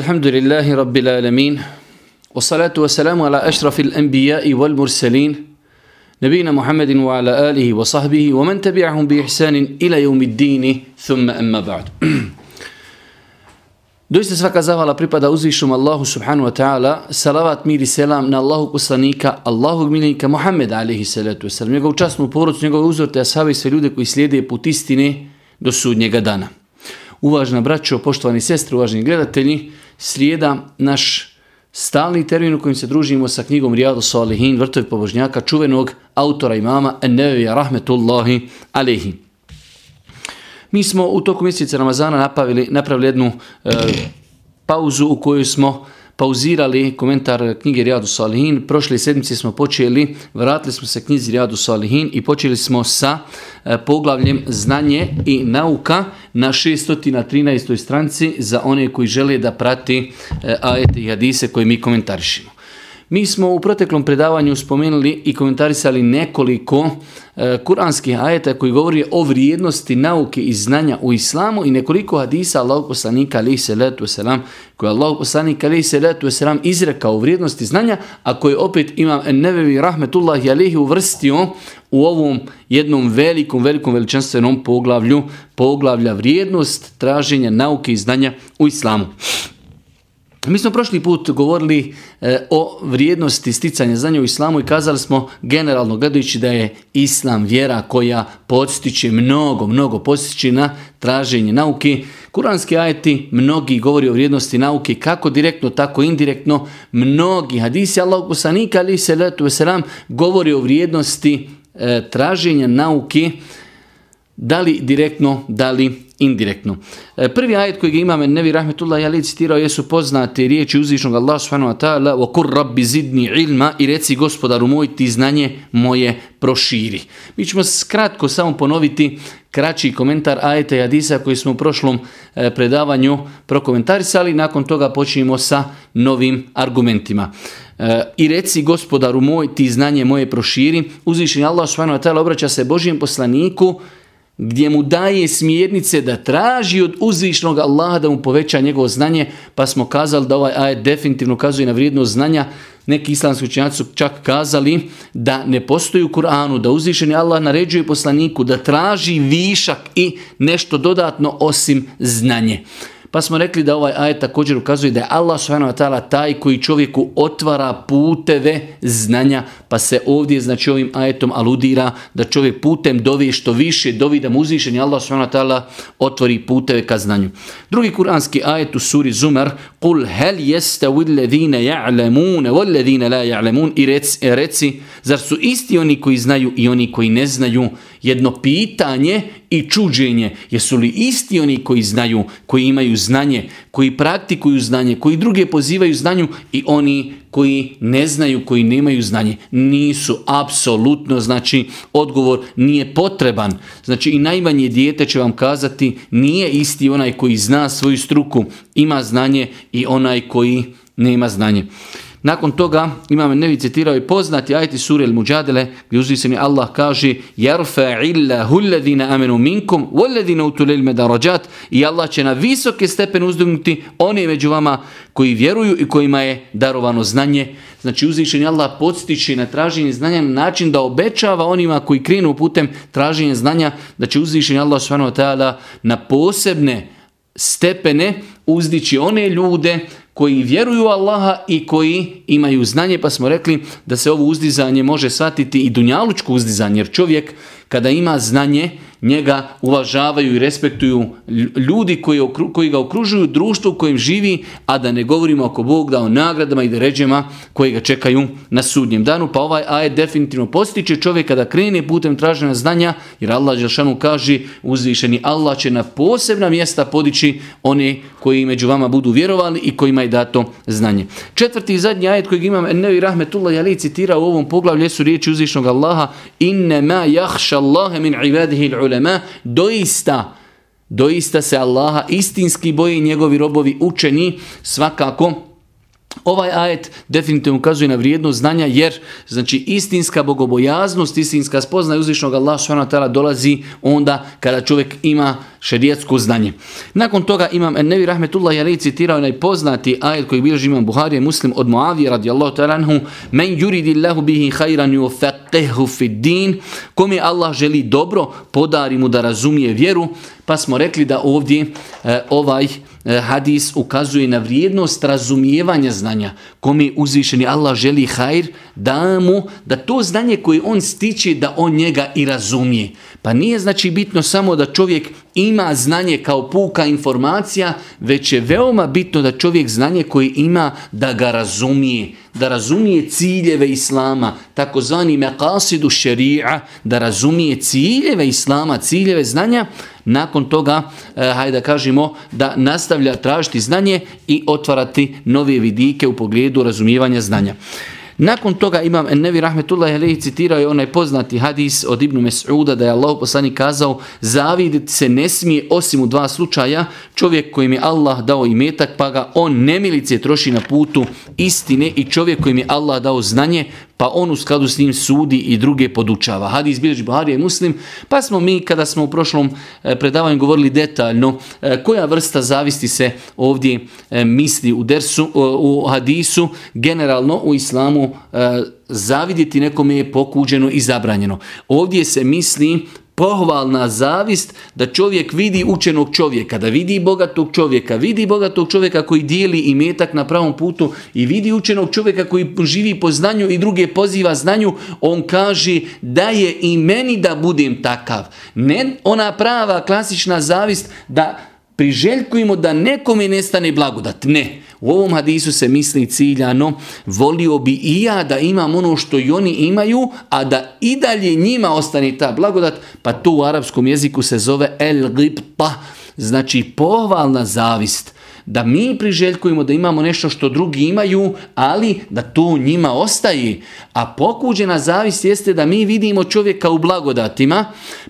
الحمد لله رب العالمين والصلاة والسلام على أشرف الأنبياء والمرسلين نبينا محمد وعلى آله وصحبه ومن تبعهم بإحسان إلى يوم الدين ثم أما بعد Doista svaka zahvala pripada uzvišom Allahu subhanahu wa ta'ala, salavat, mir i selam na Allahu poslanika, Allahu miljenika Muhammed alaihi salatu wasalam, njegovu časnu porodcu, njegove uzorte, ashabi i sve ljude koji slijede put istine do sudnjega dana. Uvažna braćo, poštovani sestre, uvaženi gledatelji, slijeda naš stalni termin u kojem se družimo sa knjigom Rijadu Salihin, vrtovi pobožnjaka, čuvenog autora imama Ennevija Rahmetullahi Alehi. Mi smo u toku mjeseca Ramazana napravili, napravili jednu e, pauzu u kojoj smo pauzirali komentar knjige Rijadu Salihin. Prošle sedmice smo počeli, vratili smo se knjizi Rijadu Salihin i počeli smo sa e, poglavljem znanje i nauka na 613. stranci za one koji žele da prati e, ajete i hadise koje mi komentarišemo. Mi smo u proteklom predavanju spomenuli i komentarisali nekoliko e, kuranskih ajeta koji govori o vrijednosti nauke i znanja u islamu i nekoliko hadisa Allahog poslanika alaihi salatu wasalam koje je Allahog poslanika alaihi salatu wasalam izrekao o vrijednosti znanja, a koje opet imam nevevi rahmetullahi alaihi uvrstio u ovom jednom velikom, velikom veličanstvenom poglavlju, poglavlja vrijednost traženja nauke i znanja u islamu. Mi smo prošli put govorili e, o vrijednosti sticanja znanja u islamu i kazali smo generalno gledajući da je islam vjera koja podstiče mnogo, mnogo podstiče na traženje nauke. Kuranski ajeti mnogi govori o vrijednosti nauke kako direktno, tako indirektno. Mnogi hadisi Allah poslanika ali se letu veselam govori o vrijednosti e, traženja nauke da li direktno, da li indirektno. E, prvi ajet koji ga imame Nevi Rahmetullah Ali citirao jesu poznate riječi uzvišnog Allah subhanahu wa ta'ala kur rabbi zidni ilma i reci gospodaru moj ti znanje moje proširi. Mi ćemo skratko samo ponoviti kraći komentar ajeta i hadisa koji smo u prošlom e, predavanju prokomentarisali. Nakon toga počinjemo sa novim argumentima. E, I reci gospodaru moj ti znanje moje proširi. Uzvišeni Allah subhanahu wa ta'ala obraća se Božijem poslaniku gdje mu daje smjernice da traži od uzvišnog Allaha da mu poveća njegovo znanje, pa smo kazali da ovaj ajet definitivno kazuje na vrijednost znanja. Neki islamski učenjaci su čak kazali da ne postoji u Kur'anu, da uzvišeni Allah naređuje poslaniku da traži višak i nešto dodatno osim znanje. Pa smo rekli da ovaj ajet također ukazuje da je Allah subhanahu taj koji čovjeku otvara puteve znanja, pa se ovdje znači ovim ajetom aludira da čovjek putem dovi što više, dovi da mu uzvišeni Allah subhanahu otvori puteve ka znanju. Drugi kuranski ajet u suri Zumar, "Qul hel jeste alladhina ya'lamun walladhina la ya'lamun" i reci, reci, zar su isti oni koji znaju i oni koji ne znaju? Jedno pitanje i čuđenje. Jesu li isti oni koji znaju, koji imaju znanje, koji praktikuju znanje, koji druge pozivaju znanju i oni koji ne znaju, koji nemaju znanje? Nisu, apsolutno, znači odgovor nije potreban. Znači i najmanje dijete će vam kazati nije isti onaj koji zna svoju struku, ima znanje i onaj koji nema znanje. Nakon toga imam nevi citirao i poznati ajti sure il muđadele gdje Allah kaže jarfa illa hulladina amenu minkum walladina utul ilme darajat i Allah će na visoke stepen uzdignuti oni među vama koji vjeruju i kojima je darovano znanje. Znači uzvišeni Allah podstiče na traženje znanja na način da obećava onima koji krenu putem traženja znanja da će uzvišeni Allah na posebne stepene uzdići one ljude koji vjeruju Allaha i koji imaju znanje, pa smo rekli da se ovo uzdizanje može shvatiti i dunjalučko uzdizanje, jer čovjek kada ima znanje, njega uvažavaju i respektuju ljudi koji, koji ga okružuju, društvo u kojem živi, a da ne govorimo ako Bog o nagradama i deređema koji ga čekaju na sudnjem danu. Pa ovaj ajet definitivno postiče čovjeka da krene putem traženja znanja, jer Allah Želšanu kaže uzvišeni Allah će na posebna mjesta podići one koji među vama budu vjerovali i kojima je dato znanje. Četvrti i zadnji ajet kojeg imam Ennevi Rahmetullah Jali citira u ovom poglavlju su riječi uzvišnog Allaha inne ma jahša Allahe min ibadihi ulema, doista, doista se Allaha istinski boji njegovi robovi učeni, svakako Ovaj ajet definitivno ukazuje na vrijednost znanja jer znači istinska bogobojaznost, istinska spoznaja uzvišnog Allah subhanahu dolazi onda kada čovjek ima šerijetsko znanje. Nakon toga imam Ennevi Rahmetullah je citirao onaj poznati ajet koji bilježi imam Buhari muslim od Muavije radijallahu ta'ala anhu men yuridillahu bihi khayran yufaqihu fid din kome Allah želi dobro podari mu da razumije vjeru pa smo rekli da ovdje e, ovaj hadis ukazuje na vrijednost razumijevanja znanja. Kome uzvišeni Allah želi hajr, da mu, da to znanje koje on stiče, da on njega i razumije. Pa nije znači bitno samo da čovjek ima znanje kao puka informacija, već je veoma bitno da čovjek znanje koje ima da ga razumije, da razumije ciljeve Islama, takozvani meqasidu šeri'a, da razumije ciljeve Islama, ciljeve znanja, nakon toga, eh, hajde da kažemo, da nastavlja tražiti znanje i otvarati nove vidike u pogledu razumijevanja znanja. Nakon toga imam Ennevi Rahmetullahi Alehi citirao je onaj poznati hadis od Ibnu Mes'uda da je Allah poslanik kazao zaviditi se ne smije osim u dva slučaja čovjek kojim je Allah dao imetak pa ga on nemilice troši na putu istine i čovjek kojim je Allah dao znanje pa on u skladu s njim sudi i druge podučava. Hadis bilježi Buhari je muslim, pa smo mi kada smo u prošlom e, predavanju govorili detaljno e, koja vrsta zavisti se ovdje e, misli u, dersu, u hadisu, generalno u islamu zavidjeti nekome je pokuđeno i zabranjeno. Ovdje se misli pohvalna zavist da čovjek vidi učenog čovjeka, da vidi bogatog čovjeka, vidi bogatog čovjeka koji dijeli imetak na pravom putu i vidi učenog čovjeka koji živi po znanju i druge poziva znanju, on kaže da je i meni da budem takav. Ne ona prava klasična zavist da priželjkujemo da nekome nestane blagodat. Ne. U ovom hadisu se misli ciljano, volio bi i ja da imam ono što i oni imaju, a da i dalje njima ostane ta blagodat, pa to u arapskom jeziku se zove el gibta, znači pohvalna zavist da mi priželjkujemo da imamo nešto što drugi imaju, ali da to njima ostaje. A pokuđena zavist jeste da mi vidimo čovjeka u blagodatima,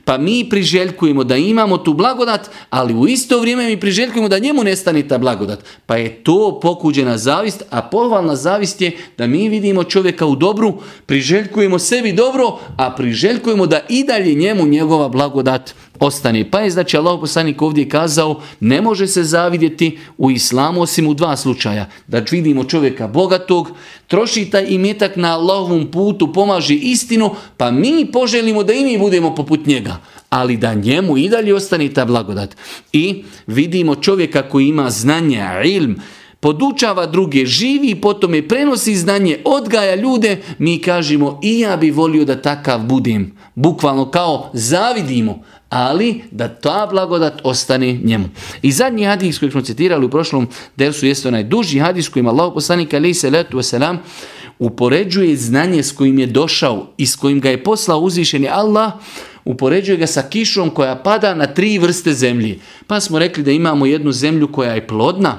pa mi priželjkujemo da imamo tu blagodat, ali u isto vrijeme mi priželjkujemo da njemu nestane ta blagodat. Pa je to pokuđena zavist, a pohvalna zavist je da mi vidimo čovjeka u dobru, priželjkujemo sebi dobro, a priželjkujemo da i dalje njemu njegova blagodat ostane. Pa je znači Allah poslanik ovdje kazao ne može se zavidjeti u islamu osim u dva slučaja. Da vidimo čovjeka bogatog, troši taj imetak na Allahovom putu, pomaže istinu, pa mi poželimo da i mi budemo poput njega. Ali da njemu i dalje ostane ta blagodat. I vidimo čovjeka koji ima znanje, ilm, podučava druge, živi i potom je prenosi znanje, odgaja ljude, mi kažemo i ja bi volio da takav budem. Bukvalno kao zavidimo, ali da ta blagodat ostane njemu. I zadnji hadis koji smo citirali u prošlom dersu jeste onaj duži hadis kojim Allah poslanik alaih salatu wasalam upoređuje znanje s kojim je došao i s kojim ga je poslao uzvišeni Allah, upoređuje ga sa kišom koja pada na tri vrste zemlje. Pa smo rekli da imamo jednu zemlju koja je plodna,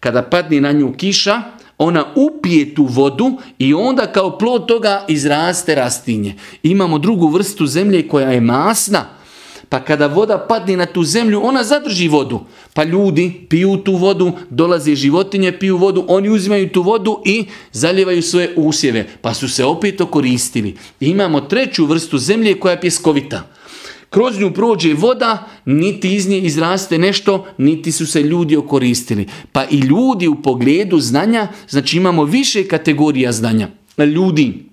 kada padne na nju kiša, ona upije tu vodu i onda kao plod toga izraste rastinje. Imamo drugu vrstu zemlje koja je masna, pa kada voda padne na tu zemlju, ona zadrži vodu. Pa ljudi piju tu vodu, dolaze životinje, piju vodu, oni uzimaju tu vodu i zaljevaju svoje usjeve. Pa su se opet koristili. imamo treću vrstu zemlje koja je pjeskovita. Kroz nju prođe voda, niti iz nje izraste nešto, niti su se ljudi okoristili. Pa i ljudi u pogledu znanja, znači imamo više kategorija znanja. Ljudi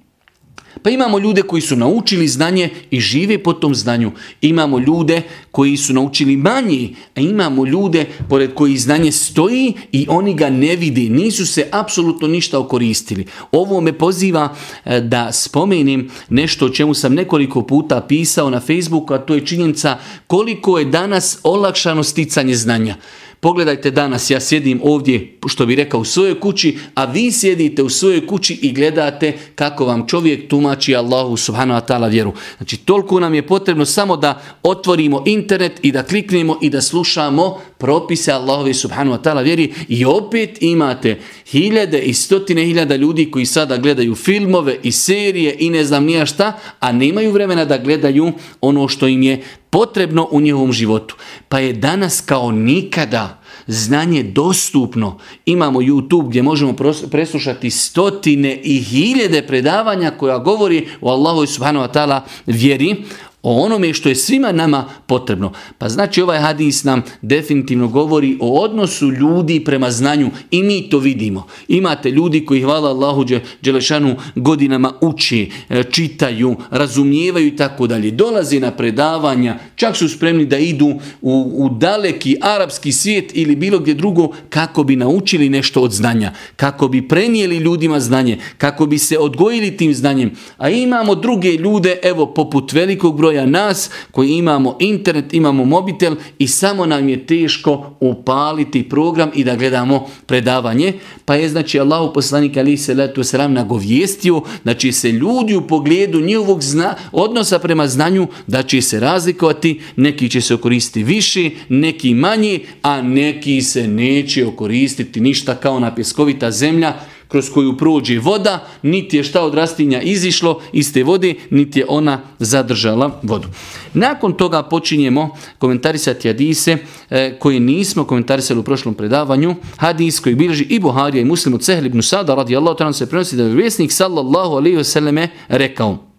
pa imamo ljude koji su naučili znanje i žive po tom znanju. Imamo ljude koji su naučili manje, a imamo ljude pored koji znanje stoji i oni ga ne vidi, nisu se apsolutno ništa okoristili. Ovo me poziva e, da spomenem nešto o čemu sam nekoliko puta pisao na Facebooku, a to je činjenica koliko je danas olakšano sticanje znanja. Pogledajte danas, ja sjedim ovdje, što bi rekao, u svojoj kući, a vi sjedite u svojoj kući i gledate kako vam čovjek tumači Allahu subhanahu wa ta'ala vjeru. Znači, toliko nam je potrebno samo da otvorimo internet i da kliknemo i da slušamo propise Allahove subhanahu wa ta'ala vjeri i opet imate hiljade i stotine hiljada ljudi koji sada gledaju filmove i serije i ne znam nija šta, a nemaju vremena da gledaju ono što im je potrebno u njihovom životu. Pa je danas kao nikada znanje dostupno. Imamo YouTube gdje možemo preslušati stotine i hiljede predavanja koja govori o Allahu subhanahu wa ta'ala vjeri o onome što je svima nama potrebno. Pa znači ovaj hadis nam definitivno govori o odnosu ljudi prema znanju i mi to vidimo. Imate ljudi koji hvala Allahu Đelešanu godinama uči, e, čitaju, razumijevaju i tako dalje. Dolazi na predavanja, čak su spremni da idu u, u daleki arapski svijet ili bilo gdje drugo kako bi naučili nešto od znanja, kako bi prenijeli ljudima znanje, kako bi se odgojili tim znanjem. A imamo druge ljude, evo poput velikog broja broja nas koji imamo internet, imamo mobitel i samo nam je teško upaliti program i da gledamo predavanje. Pa je znači Allahu poslanik ali se letu sram nagovijestio da će se ljudi u pogledu njihovog zna, odnosa prema znanju da će se razlikovati, neki će se koristiti više, neki manje, a neki se neće okoristiti ništa kao na pjeskovita zemlja kroz koju prođe voda, niti je šta od rastinja izišlo iz te vode, niti je ona zadržala vodu. Nakon toga počinjemo komentarisati hadise e, koje nismo komentarisali u prošlom predavanju. Hadis koji bilježi i Buharija i Muslim od Sehl ibn Sada radijallahu ta'ala se prenosi da je vjesnik sallallahu alaihi wasallam rekao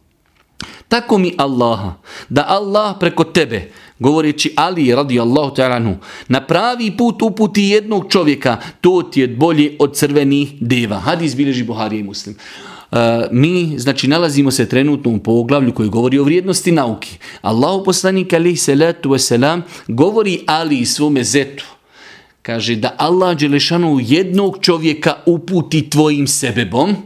tako mi Allaha, da Allah preko tebe govoreći Ali radijallahu ta'ala na pravi put uputi jednog čovjeka, to ti je bolje od crvenih deva. Hadis bilježi Buhari i Muslim. Uh, mi, znači, nalazimo se trenutno u poglavlju koji govori o vrijednosti nauki. Allahu poslanik alaihi salatu wasalam govori Ali i svome zetu. Kaže da Allah Đelešanu jednog čovjeka uputi tvojim sebebom,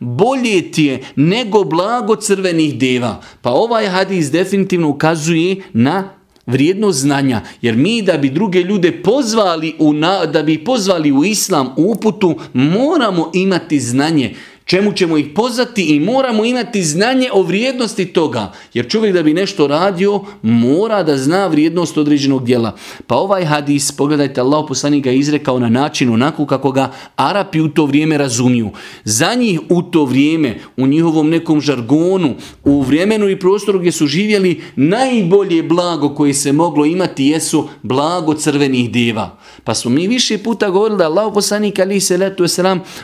bolje ti je nego blago crvenih deva. Pa ovaj hadis definitivno ukazuje na vrijednost znanja. Jer mi da bi druge ljude pozvali u, da bi pozvali u islam, u uputu, moramo imati znanje čemu ćemo ih pozvati i moramo imati znanje o vrijednosti toga. Jer čovjek da bi nešto radio mora da zna vrijednost određenog dijela. Pa ovaj hadis, pogledajte, Allah poslanik ga izrekao na način onako kako ga Arapi u to vrijeme razumiju. Za njih u to vrijeme, u njihovom nekom žargonu, u vremenu i prostoru gdje su živjeli, najbolje blago koje se moglo imati jesu blago crvenih deva. Pa smo mi više puta govorili da Allah poslanik ali se letu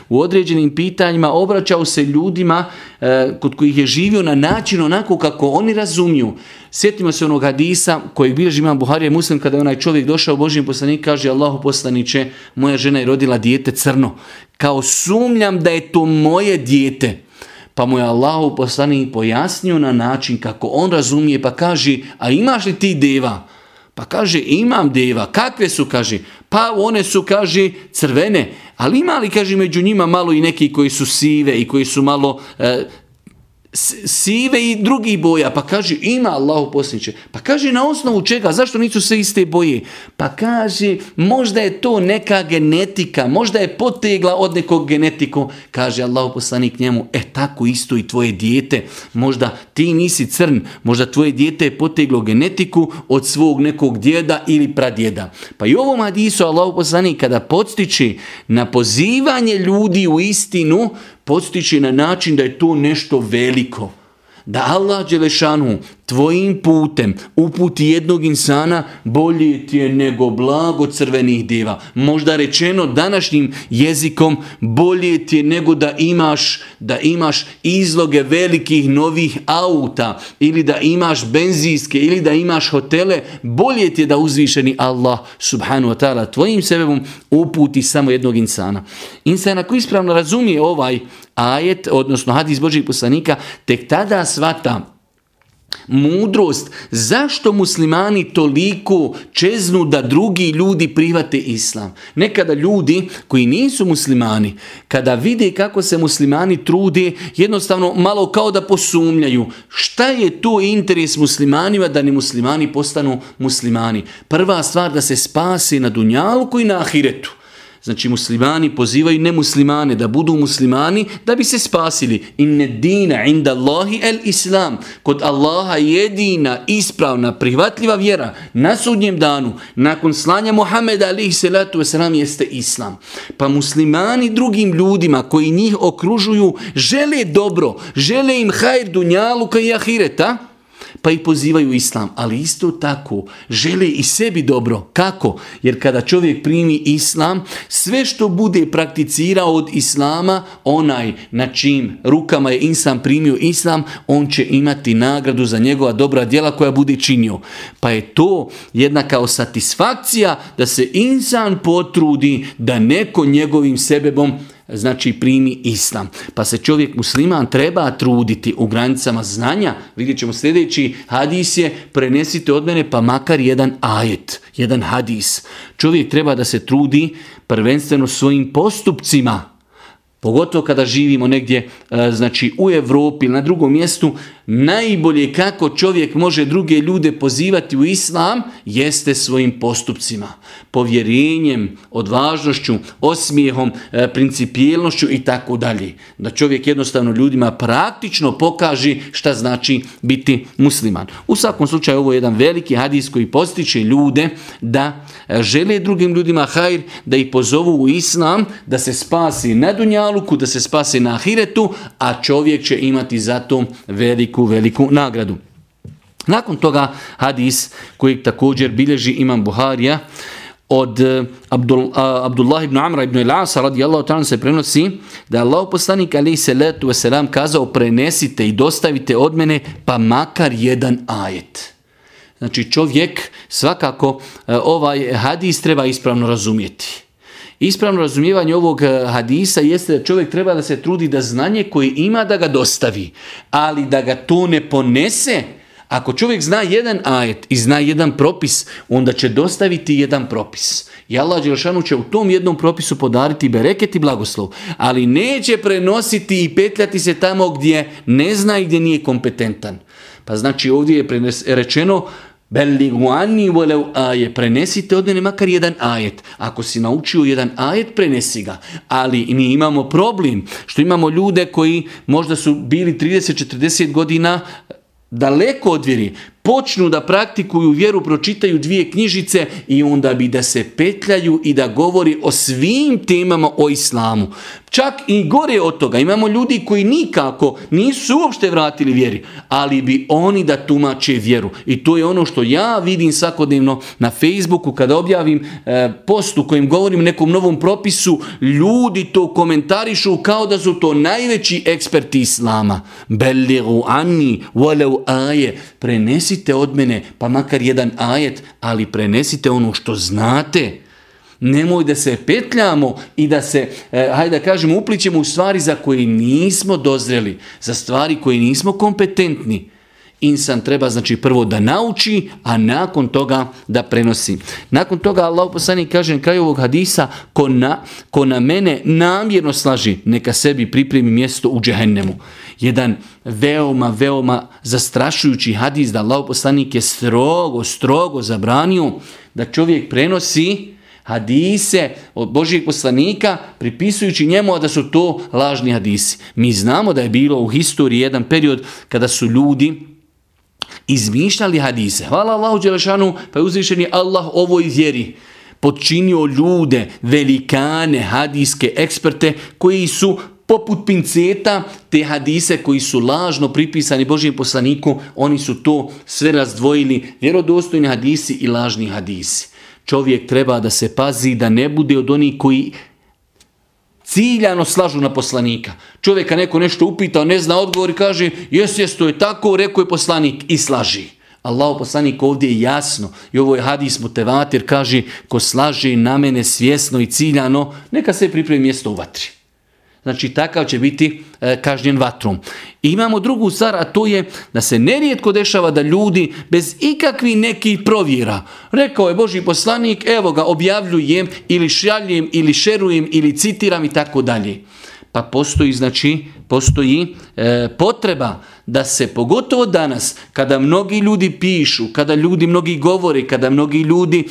u određenim pitanjima obraćao se ljudima e, kod kojih je živio na način onako kako oni razumiju. Sjetimo se onog hadisa kojeg bilježi imam Buharija Muslim kada je onaj čovjek došao Božjem poslanik kaže Allahu poslaniće moja žena je rodila dijete crno. Kao sumnjam da je to moje dijete. Pa mu je Allahu poslanik pojasnio na način kako on razumije pa kaže a imaš li ti deva? Pa kaže imam deva. Kakve su? Kaže pa one su kaže crvene. Ali ima li, kaže, među njima malo i neki koji su sive i koji su malo e, sive i drugih boja. Pa kaže, ima Allahu posljedniče. Pa kaže, na osnovu čega? Zašto nisu sve iste boje? Pa kaže, možda je to neka genetika, možda je potegla od nekog genetiku. Kaže Allahu poslanik njemu, e tako isto i tvoje dijete. Možda ti nisi crn, možda tvoje dijete je poteglo genetiku od svog nekog djeda ili pradjeda. Pa i ovom hadisu Allahu poslanik kada podstiče na pozivanje ljudi u istinu, postići na način da je to nešto veliko. Da Allah Đelešanu tvojim putem uputi jednog insana bolje ti je nego blago crvenih deva. Možda rečeno današnjim jezikom bolje ti je nego da imaš, da imaš izloge velikih novih auta ili da imaš benzinske ili da imaš hotele. Bolje ti je da uzvišeni Allah subhanu wa ta'ala tvojim sebebom uputi samo jednog insana. Insana koji ispravno razumije ovaj ajet, odnosno hadis Božih poslanika, tek tada svata mudrost, zašto muslimani toliko čeznu da drugi ljudi prihvate islam. Nekada ljudi koji nisu muslimani, kada vide kako se muslimani trude, jednostavno malo kao da posumnjaju. Šta je to interes muslimanima da ni muslimani postanu muslimani? Prva stvar da se spasi na dunjalku i na ahiretu. Znači muslimani pozivaju nemuslimane da budu muslimani da bi se spasili. Inne dina inda Allahi el islam. Kod Allaha jedina ispravna prihvatljiva vjera na sudnjem danu nakon slanja Muhammeda alihi salatu wasalam jeste islam. Pa muslimani drugim ljudima koji njih okružuju žele dobro, žele im hajr dunjaluka i ahireta, pa i pozivaju islam, ali isto tako žele i sebi dobro. Kako? Jer kada čovjek primi islam, sve što bude prakticirao od islama, onaj na čim rukama je insan primio islam, on će imati nagradu za njegova dobra djela koja bude činio. Pa je to jedna kao satisfakcija da se insan potrudi da neko njegovim sebebom znači primi islam. Pa se čovjek musliman treba truditi u granicama znanja. Vidjet ćemo sljedeći hadis je prenesite od mene pa makar jedan ajet, jedan hadis. Čovjek treba da se trudi prvenstveno svojim postupcima Pogotovo kada živimo negdje e, znači u Europi ili na drugom mjestu, najbolje kako čovjek može druge ljude pozivati u islam jeste svojim postupcima, povjerenjem, odvažnošću, osmijehom, e, principijelnošću i tako dalje. Da čovjek jednostavno ljudima praktično pokaže šta znači biti musliman. U svakom slučaju ovo je jedan veliki hadis koji postiče ljude da e, žele drugim ljudima hajr, da ih pozovu u islam, da se spasi na dunjaluku, da se spasi na ahiretu, a čovjek će imati za to veliku veliku, nagradu. Nakon toga hadis koji također bilježi imam Buharija od eh, Abdul, Abdullah ibn Amra ibn Ilasa radijallahu ta'ala se prenosi da je Allah poslanik alaihi salatu wasalam kazao prenesite i dostavite od mene pa makar jedan ajet. Znači čovjek svakako eh, ovaj hadis treba ispravno razumjeti. Ispravno razumijevanje ovog eh, hadisa jeste da čovjek treba da se trudi da znanje koje ima da ga dostavi, ali da ga to ne ponese. Ako čovjek zna jedan ajet i zna jedan propis, onda će dostaviti jedan propis. I Allah Đelšanu će u tom jednom propisu podariti bereket i blagoslov, ali neće prenositi i petljati se tamo gdje ne zna i gdje nije kompetentan. Pa znači ovdje je rečeno Belligu anni volev aje. Prenesite od mene makar jedan ajet. Ako si naučio jedan ajet, prenesi ga. Ali mi imamo problem što imamo ljude koji možda su bili 30-40 godina daleko od vjeri, počnu da praktikuju vjeru, pročitaju dvije knjižice i onda bi da se petljaju i da govori o svim temama o islamu. Čak i gore od toga imamo ljudi koji nikako nisu uopšte vratili vjeri, ali bi oni da tumače vjeru. I to je ono što ja vidim svakodnevno na Facebooku kada objavim e, post u kojem govorim nekom novom propisu, ljudi to komentarišu kao da su to najveći eksperti islama. Belliru anni, walau aje, prenesite od mene, pa makar jedan ajet, ali prenesite ono što znate. Nemoj da se petljamo i da se, e, hajde da kažemo, uplićemo u stvari za koje nismo dozreli, za stvari koje nismo kompetentni. Insan treba znači prvo da nauči, a nakon toga da prenosi. Nakon toga Allah poslanik kaže na kraju ovog hadisa, ko na, ko na mene namjerno slaži, neka sebi pripremi mjesto u džehennemu. Jedan veoma, veoma zastrašujući hadis da Allah poslanik je strogo, strogo zabranio da čovjek prenosi hadise od Božijeg poslanika pripisujući njemu da su to lažni hadisi. Mi znamo da je bilo u historiji jedan period kada su ljudi izmišljali hadise. Hvala Allahu Đelešanu, pa je uzvišeni Allah ovoj vjeri počinio ljude, velikane, hadijske eksperte koji su poput pinceta te hadise koji su lažno pripisani Božijem poslaniku, oni su to sve razdvojili, vjerodostojni hadisi i lažni hadisi. Čovjek treba da se pazi da ne bude od onih koji ciljano slažu na poslanika. Čovjeka neko nešto upita, ne zna odgovor i kaže jes, jes, to je tako, rekao je poslanik i slaži. Allah poslanik ovdje je jasno i ovo je hadis mutevatir, kaže ko slaži na mene svjesno i ciljano, neka se pripremi mjesto u vatri. Znači takav će biti e, kažnjen vatrom. I imamo drugu stvar, a to je da se nerijetko dešava da ljudi bez ikakvih nekih provjera, rekao je Boži poslanik, evo ga objavljujem ili šaljem ili šerujem ili citiram i tako dalje. Pa postoji znači postoji e, potreba da se pogotovo danas kada mnogi ljudi pišu, kada ljudi mnogi govore, kada mnogi ljudi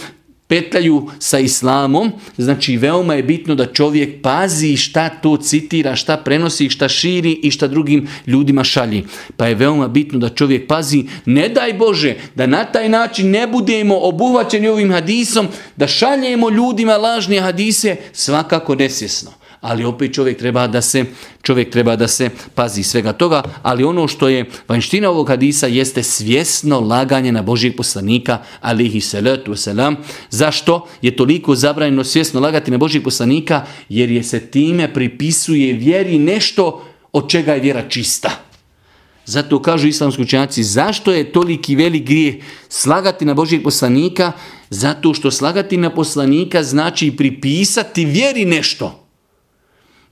petljaju sa islamom, znači veoma je bitno da čovjek pazi šta to citira, šta prenosi, šta širi i šta drugim ljudima šalji. Pa je veoma bitno da čovjek pazi, ne daj Bože, da na taj način ne budemo obuhvaćeni ovim hadisom, da šaljemo ljudima lažne hadise, svakako nesvjesno ali opet čovjek treba da se čovjek treba da se pazi svega toga, ali ono što je vanština ovog hadisa jeste svjesno laganje na Božijeg poslanika alihi salatu wasalam. Zašto je toliko zabranjeno svjesno lagati na Božijeg poslanika? Jer je se time pripisuje vjeri nešto od čega je vjera čista. Zato kažu islamski učenjaci, zašto je toliki velik grijeh slagati na Božijeg poslanika? Zato što slagati na poslanika znači pripisati vjeri nešto.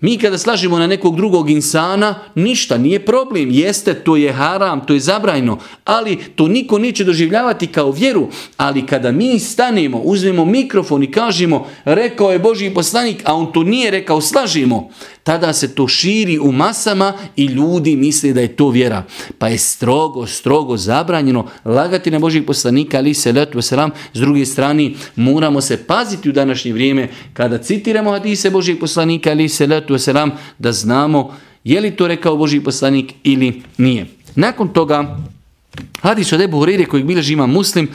Mi kada slažemo na nekog drugog insana, ništa, nije problem. Jeste, to je haram, to je zabrajno, ali to niko neće doživljavati kao vjeru. Ali kada mi stanemo, uzmemo mikrofon i kažemo, rekao je Boži poslanik, a on to nije rekao, slažemo, tada se to širi u masama i ljudi misle da je to vjera. Pa je strogo, strogo zabranjeno lagati na Božih poslanika, ali se letu selam. S druge strane, moramo se paziti u današnje vrijeme kada citiramo hadise Božih poslanika, ali se letu selam, da znamo je li to rekao Boži poslanik ili nije. Nakon toga, hadis od Ebu Hurire kojeg bilježi ima muslim,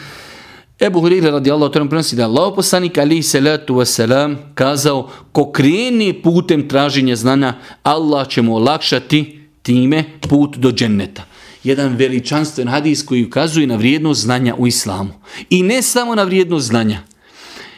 Ebu Hurire radi Allah to prenosi da je Allah poslanik ali salatu wasalam kazao ko kreni putem traženja znanja Allah će mu olakšati time put do dženneta. Jedan veličanstven hadis koji ukazuje na vrijednost znanja u islamu. I ne samo na vrijednost znanja.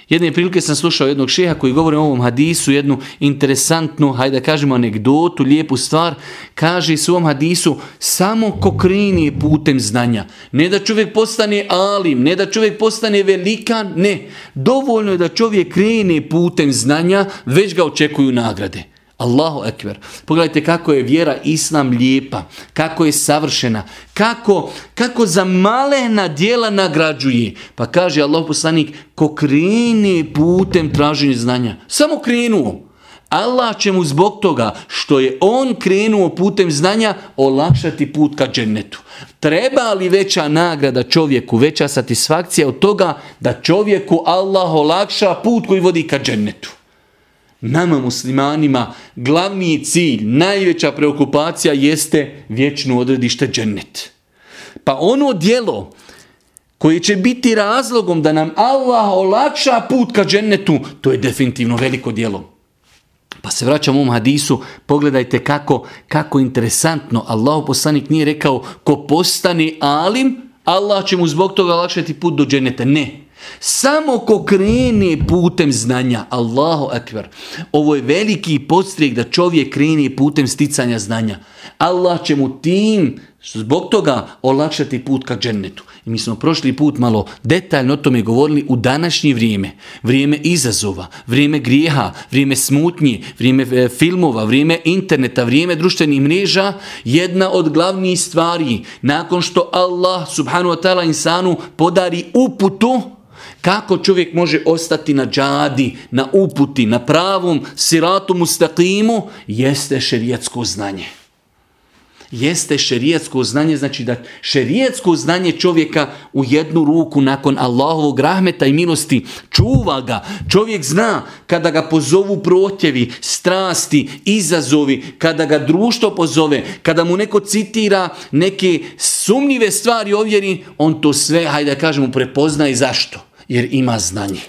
Jedne prilike sam slušao jednog šeha koji govori o ovom hadisu, jednu interesantnu, hajde da kažemo anegdotu, lijepu stvar. Kaže se u ovom hadisu, samo ko kreni putem znanja. Ne da čovjek postane alim, ne da čovjek postane velikan, ne. Dovoljno je da čovjek krene putem znanja, već ga očekuju nagrade. Allahu ekber. Pogledajte kako je vjera islam lijepa, kako je savršena, kako, kako za malena djela nagrađuje. Pa kaže Allah poslanik, ko krene putem traženja znanja, samo krenuo. Allah će mu zbog toga što je on krenuo putem znanja olakšati put ka džennetu. Treba li veća nagrada čovjeku, veća satisfakcija od toga da čovjeku Allah olakša put koji vodi ka džennetu? Nama muslimanima glavni cilj, najveća preokupacija jeste vječno odredište džennet. Pa ono dijelo koje će biti razlogom da nam Allah olakša put ka džennetu, to je definitivno veliko dijelo. Pa se vraćam u hadisu, pogledajte kako, kako interesantno. Allah poslanik nije rekao ko postane alim, Allah će mu zbog toga olakšati put do dženeta. Ne. Samo ko krene putem znanja, Allahu akbar, ovo je veliki podstrijek da čovjek krene putem sticanja znanja. Allah će mu tim zbog toga olakšati put ka džennetu. I mi smo prošli put malo detaljno o tome govorili u današnje vrijeme. Vrijeme izazova, vrijeme grijeha, vrijeme smutnje, vrijeme e, filmova, vrijeme interneta, vrijeme društvenih mreža. Jedna od glavnih stvari, nakon što Allah subhanu wa ta'ala insanu podari uputu, kako čovjek može ostati na džadi, na uputi, na pravom siratu mustaqimu, jeste šerijetsko znanje. Jeste šerijetsko znanje, znači da šerijetsko znanje čovjeka u jednu ruku nakon Allahovog rahmeta i milosti čuva ga. Čovjek zna kada ga pozovu protjevi, strasti, izazovi, kada ga društvo pozove, kada mu neko citira neke sumnjive stvari ovjeri, on to sve, hajde da kažemo, i zašto jer ima znanje.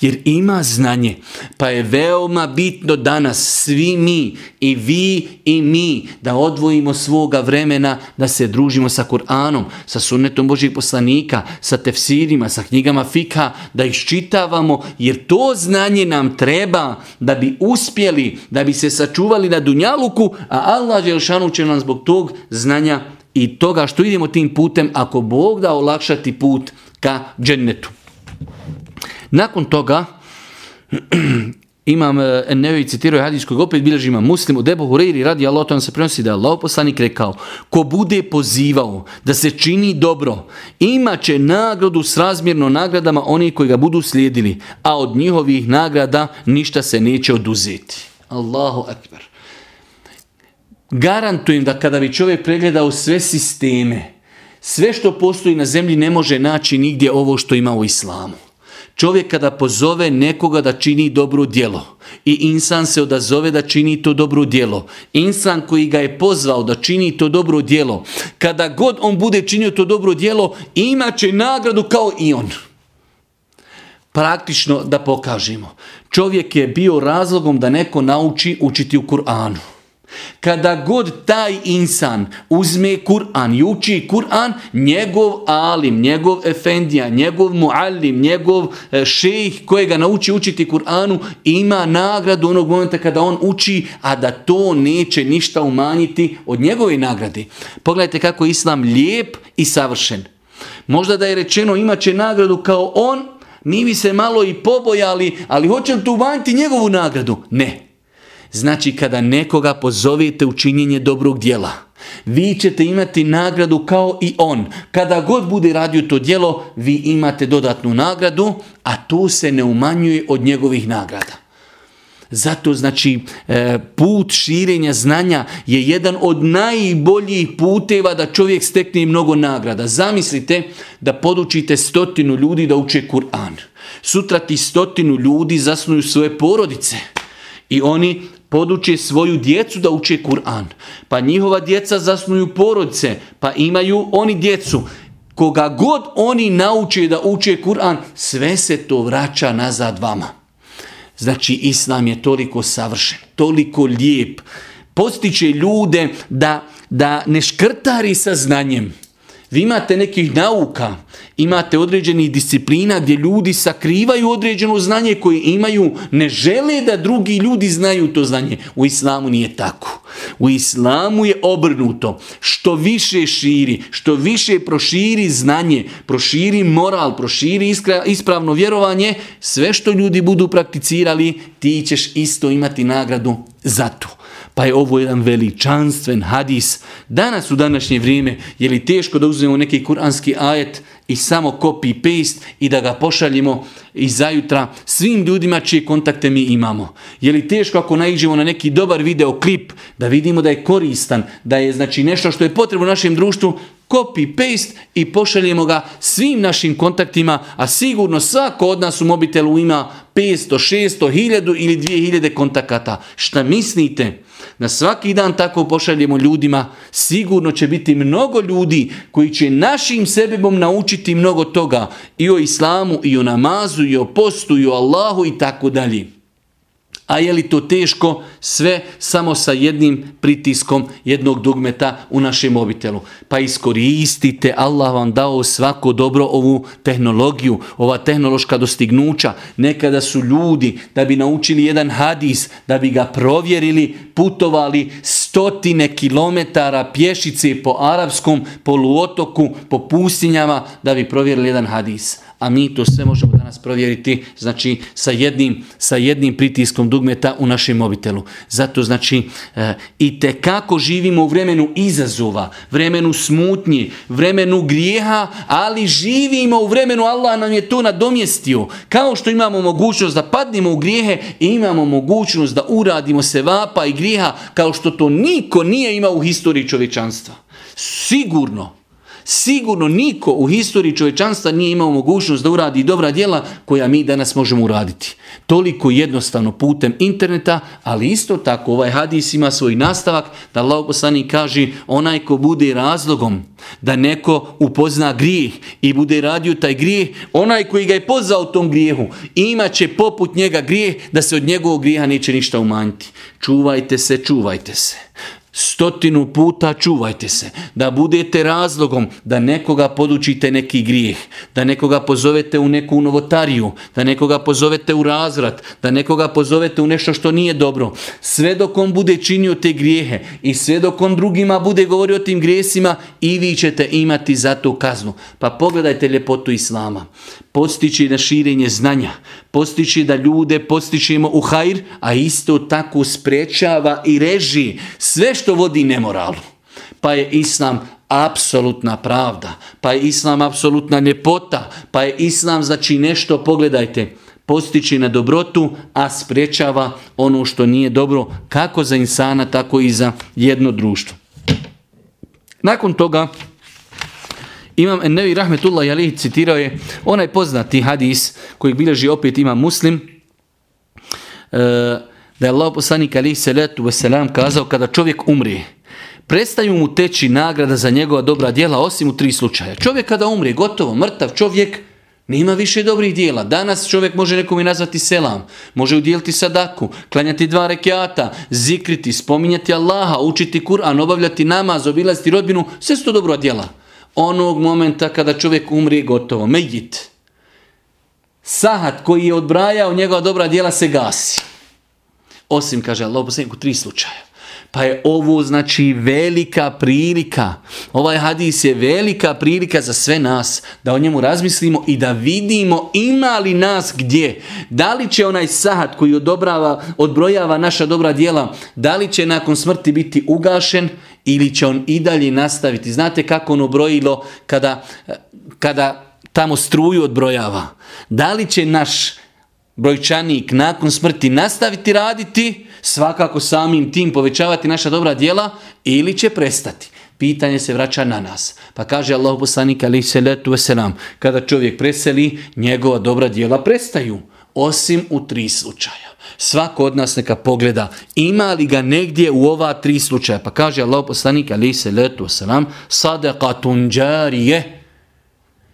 Jer ima znanje. Pa je veoma bitno danas svi mi i vi i mi da odvojimo svoga vremena da se družimo sa Kur'anom, sa sunnetom Božih poslanika, sa tefsirima, sa knjigama fika, da ih čitavamo jer to znanje nam treba da bi uspjeli, da bi se sačuvali na Dunjaluku, a Allah Želšanu će nam zbog tog znanja i toga što idemo tim putem, ako Bog da olakšati put ka džennetu. Nakon toga, imam e, Nevi citirao hadis kojeg opet bilježi imam muslim u Debu Hureyri radi Allah, to se prenosi da je Allah poslanik rekao ko bude pozivao da se čini dobro imat će nagradu razmjerno nagradama oni koji ga budu slijedili a od njihovih nagrada ništa se neće oduzeti. Allahu akbar. Garantujem da kada bi čovjek pregledao sve sisteme, sve što postoji na zemlji ne može naći nigdje ovo što ima u islamu. Čovjek kada pozove nekoga da čini dobro djelo i insan se odazove da čini to dobro djelo. Insan koji ga je pozvao da čini to dobro djelo, kada god on bude činio to dobro djelo, imat će nagradu kao i on. Praktično da pokažemo. Čovjek je bio razlogom da neko nauči učiti u Kur'anu. Kada god taj insan uzme Kur'an i uči Kur'an, njegov alim, njegov efendija, njegov muallim, njegov e, šejih koji ga nauči učiti Kur'anu ima nagradu onog momenta kada on uči, a da to neće ništa umanjiti od njegove nagrade. Pogledajte kako je Islam lijep i savršen. Možda da je rečeno imat će nagradu kao on, mi bi se malo i pobojali, ali hoće li tu umanjiti njegovu nagradu? Ne. Znači kada nekoga pozovete u činjenje dobrog djela, vi ćete imati nagradu kao i on. Kada god bude radio to djelo, vi imate dodatnu nagradu, a to se ne umanjuje od njegovih nagrada. Zato znači e, put širenja znanja je jedan od najboljih puteva da čovjek stekne mnogo nagrada. Zamislite da podučite stotinu ljudi da uče Kur'an. Sutra ti stotinu ljudi zasnuju svoje porodice i oni poduče svoju djecu da uče Kur'an. Pa njihova djeca zasnuju porodice, pa imaju oni djecu. Koga god oni nauče da uče Kur'an, sve se to vraća nazad vama. Znači, Islam je toliko savršen, toliko lijep. Postiče ljude da, da ne škrtari sa znanjem. Vi imate nekih nauka, imate određenih disciplina gdje ljudi sakrivaju određeno znanje koje imaju, ne žele da drugi ljudi znaju to znanje. U islamu nije tako. U islamu je obrnuto. Što više širi, što više proširi znanje, proširi moral, proširi ispravno vjerovanje, sve što ljudi budu prakticirali, ti ćeš isto imati nagradu za to. Pa je ovo jedan veličanstven hadis. Danas u današnje vrijeme je li teško da uzmemo neki kuranski ajet i samo copy paste i da ga pošaljemo i zajutra svim ljudima čije kontakte mi imamo. Je li teško ako naiđemo na neki dobar video klip da vidimo da je koristan, da je znači nešto što je potrebno našem društvu, copy paste i pošaljemo ga svim našim kontaktima, a sigurno svako od nas u mobitelu ima 500, 600, 1000 ili 2000 kontakata. Šta mislite? Na svaki dan tako pošaljemo ljudima, sigurno će biti mnogo ljudi koji će našim sebebom naučiti mnogo toga i o islamu, i o namazu, i o postu, i o Allahu i tako dalje. A je li to teško? Sve samo sa jednim pritiskom jednog dugmeta u našem mobitelu. Pa iskoristite, Allah vam dao svako dobro ovu tehnologiju, ova tehnološka dostignuća. Nekada su ljudi da bi naučili jedan hadis, da bi ga provjerili, putovali stotine kilometara pješice po arapskom poluotoku, po pustinjama, da bi provjerili jedan hadis a mi to sve možemo danas provjeriti znači sa jednim, sa jednim pritiskom dugmeta u našem mobitelu. Zato znači e, i te kako živimo u vremenu izazova, vremenu smutnje, vremenu grijeha, ali živimo u vremenu Allah nam je to nadomjestio. Kao što imamo mogućnost da padnemo u grijehe, imamo mogućnost da uradimo se vapa i grijeha kao što to niko nije imao u historiji čovječanstva. Sigurno. Sigurno niko u historiji čovječanstva nije imao mogućnost da uradi dobra djela koja mi danas možemo uraditi. Toliko jednostavno putem interneta, ali isto tako ovaj hadis ima svoj nastavak da Allah kaže onaj ko bude razlogom da neko upozna grijeh i bude radio taj grijeh, onaj koji ga je pozvao tom grijehu, imat će poput njega grijeh da se od njegovog grijeha neće ništa umanjiti. Čuvajte se, čuvajte se stotinu puta čuvajte se, da budete razlogom da nekoga podučite neki grijeh, da nekoga pozovete u neku novotariju, da nekoga pozovete u razvrat, da nekoga pozovete u nešto što nije dobro. Sve dok on bude činio te grijehe i sve dok on drugima bude govorio o tim grijesima i vi ćete imati za to kaznu. Pa pogledajte ljepotu Islama postići na širenje znanja, postići da ljude postičemo u hajr, a isto tako sprečava i reži sve što vodi nemoralu. Pa je Islam apsolutna pravda, pa je Islam apsolutna ljepota, pa je Islam znači nešto, pogledajte, postići na dobrotu, a sprečava ono što nije dobro, kako za insana, tako i za jedno društvo. Nakon toga, Imam Ennevi Rahmetullah Jalih citirao je onaj poznati hadis koji bilježi opet ima muslim, e, da je Allah poslanik alaihi salatu wasalam kazao kada čovjek umri, prestaju mu teći nagrada za njegova dobra djela osim u tri slučaja. Čovjek kada umri, gotovo, mrtav čovjek, nema više dobrih dijela. Danas čovjek može nekome nazvati selam, može udjeliti sadaku, klanjati dva rekiata, zikriti, spominjati Allaha, učiti Kur'an, obavljati namaz, obilaziti rodbinu, sve su to dobra djela. Onog momenta kada čovjek umri, gotovo, medjit. Sahat koji je odbrajao njegova dobra djela se gasi. Osim, kaže Allah, u tri slučaja. Pa je ovo znači velika prilika. Ovaj hadis je velika prilika za sve nas. Da o njemu razmislimo i da vidimo ima li nas gdje. Da li će onaj sahat koji odobrava, odbrojava naša dobra djela, da li će nakon smrti biti ugašen ili će on i dalje nastaviti. Znate kako ono brojilo kada, kada tamo struju odbrojava. Da li će naš brojčanik nakon smrti nastaviti raditi, svakako samim tim povećavati naša dobra djela ili će prestati. Pitanje se vraća na nas. Pa kaže Allah poslanik se letu veselam, kada čovjek preseli, njegova dobra djela prestaju. Osim u tri slučaja. Svako od nas neka pogleda ima li ga negdje u ova tri slučaja. Pa kaže Allah poslanik ali se letu veselam, sadaqatun džarije,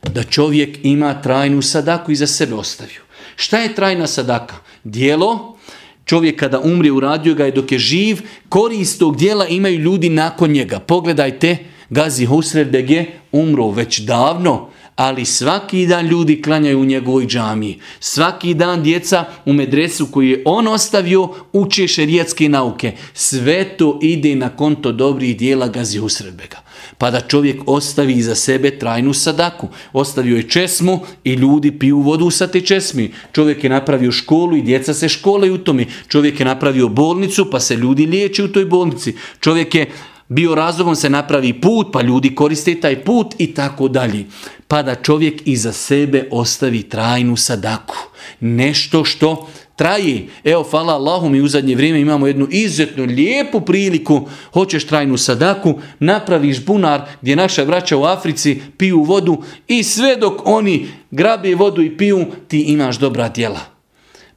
da čovjek ima trajnu sadaku i za sebe ostavio. Šta je trajna sadaka? Dijelo, čovjek kada umri uradio ga je dok je živ, korist tog dijela imaju ljudi nakon njega. Pogledajte, Gazi Husrev je umro već davno, ali svaki dan ljudi klanjaju u njegovoj džamiji. Svaki dan djeca u medresu koju je on ostavio uče šerijetske nauke. Sve to ide na konto dobrih dijela Gazi Husredbega. Pa da čovjek ostavi iza sebe trajnu sadaku. Ostavio je česmu i ljudi piju vodu sa te česmi. Čovjek je napravio školu i djeca se škole u tome. Čovjek je napravio bolnicu pa se ljudi liječe u toj bolnici. Čovjek je bio razlogom se napravi put, pa ljudi koriste taj put i tako dalje. Pa da čovjek iza sebe ostavi trajnu sadaku. Nešto što traje. Evo, hvala Allahu, mi u zadnje vrijeme imamo jednu izuzetno lijepu priliku. Hoćeš trajnu sadaku, napraviš bunar gdje naša vraća u Africi piju vodu i sve dok oni grabe vodu i piju, ti imaš dobra djela.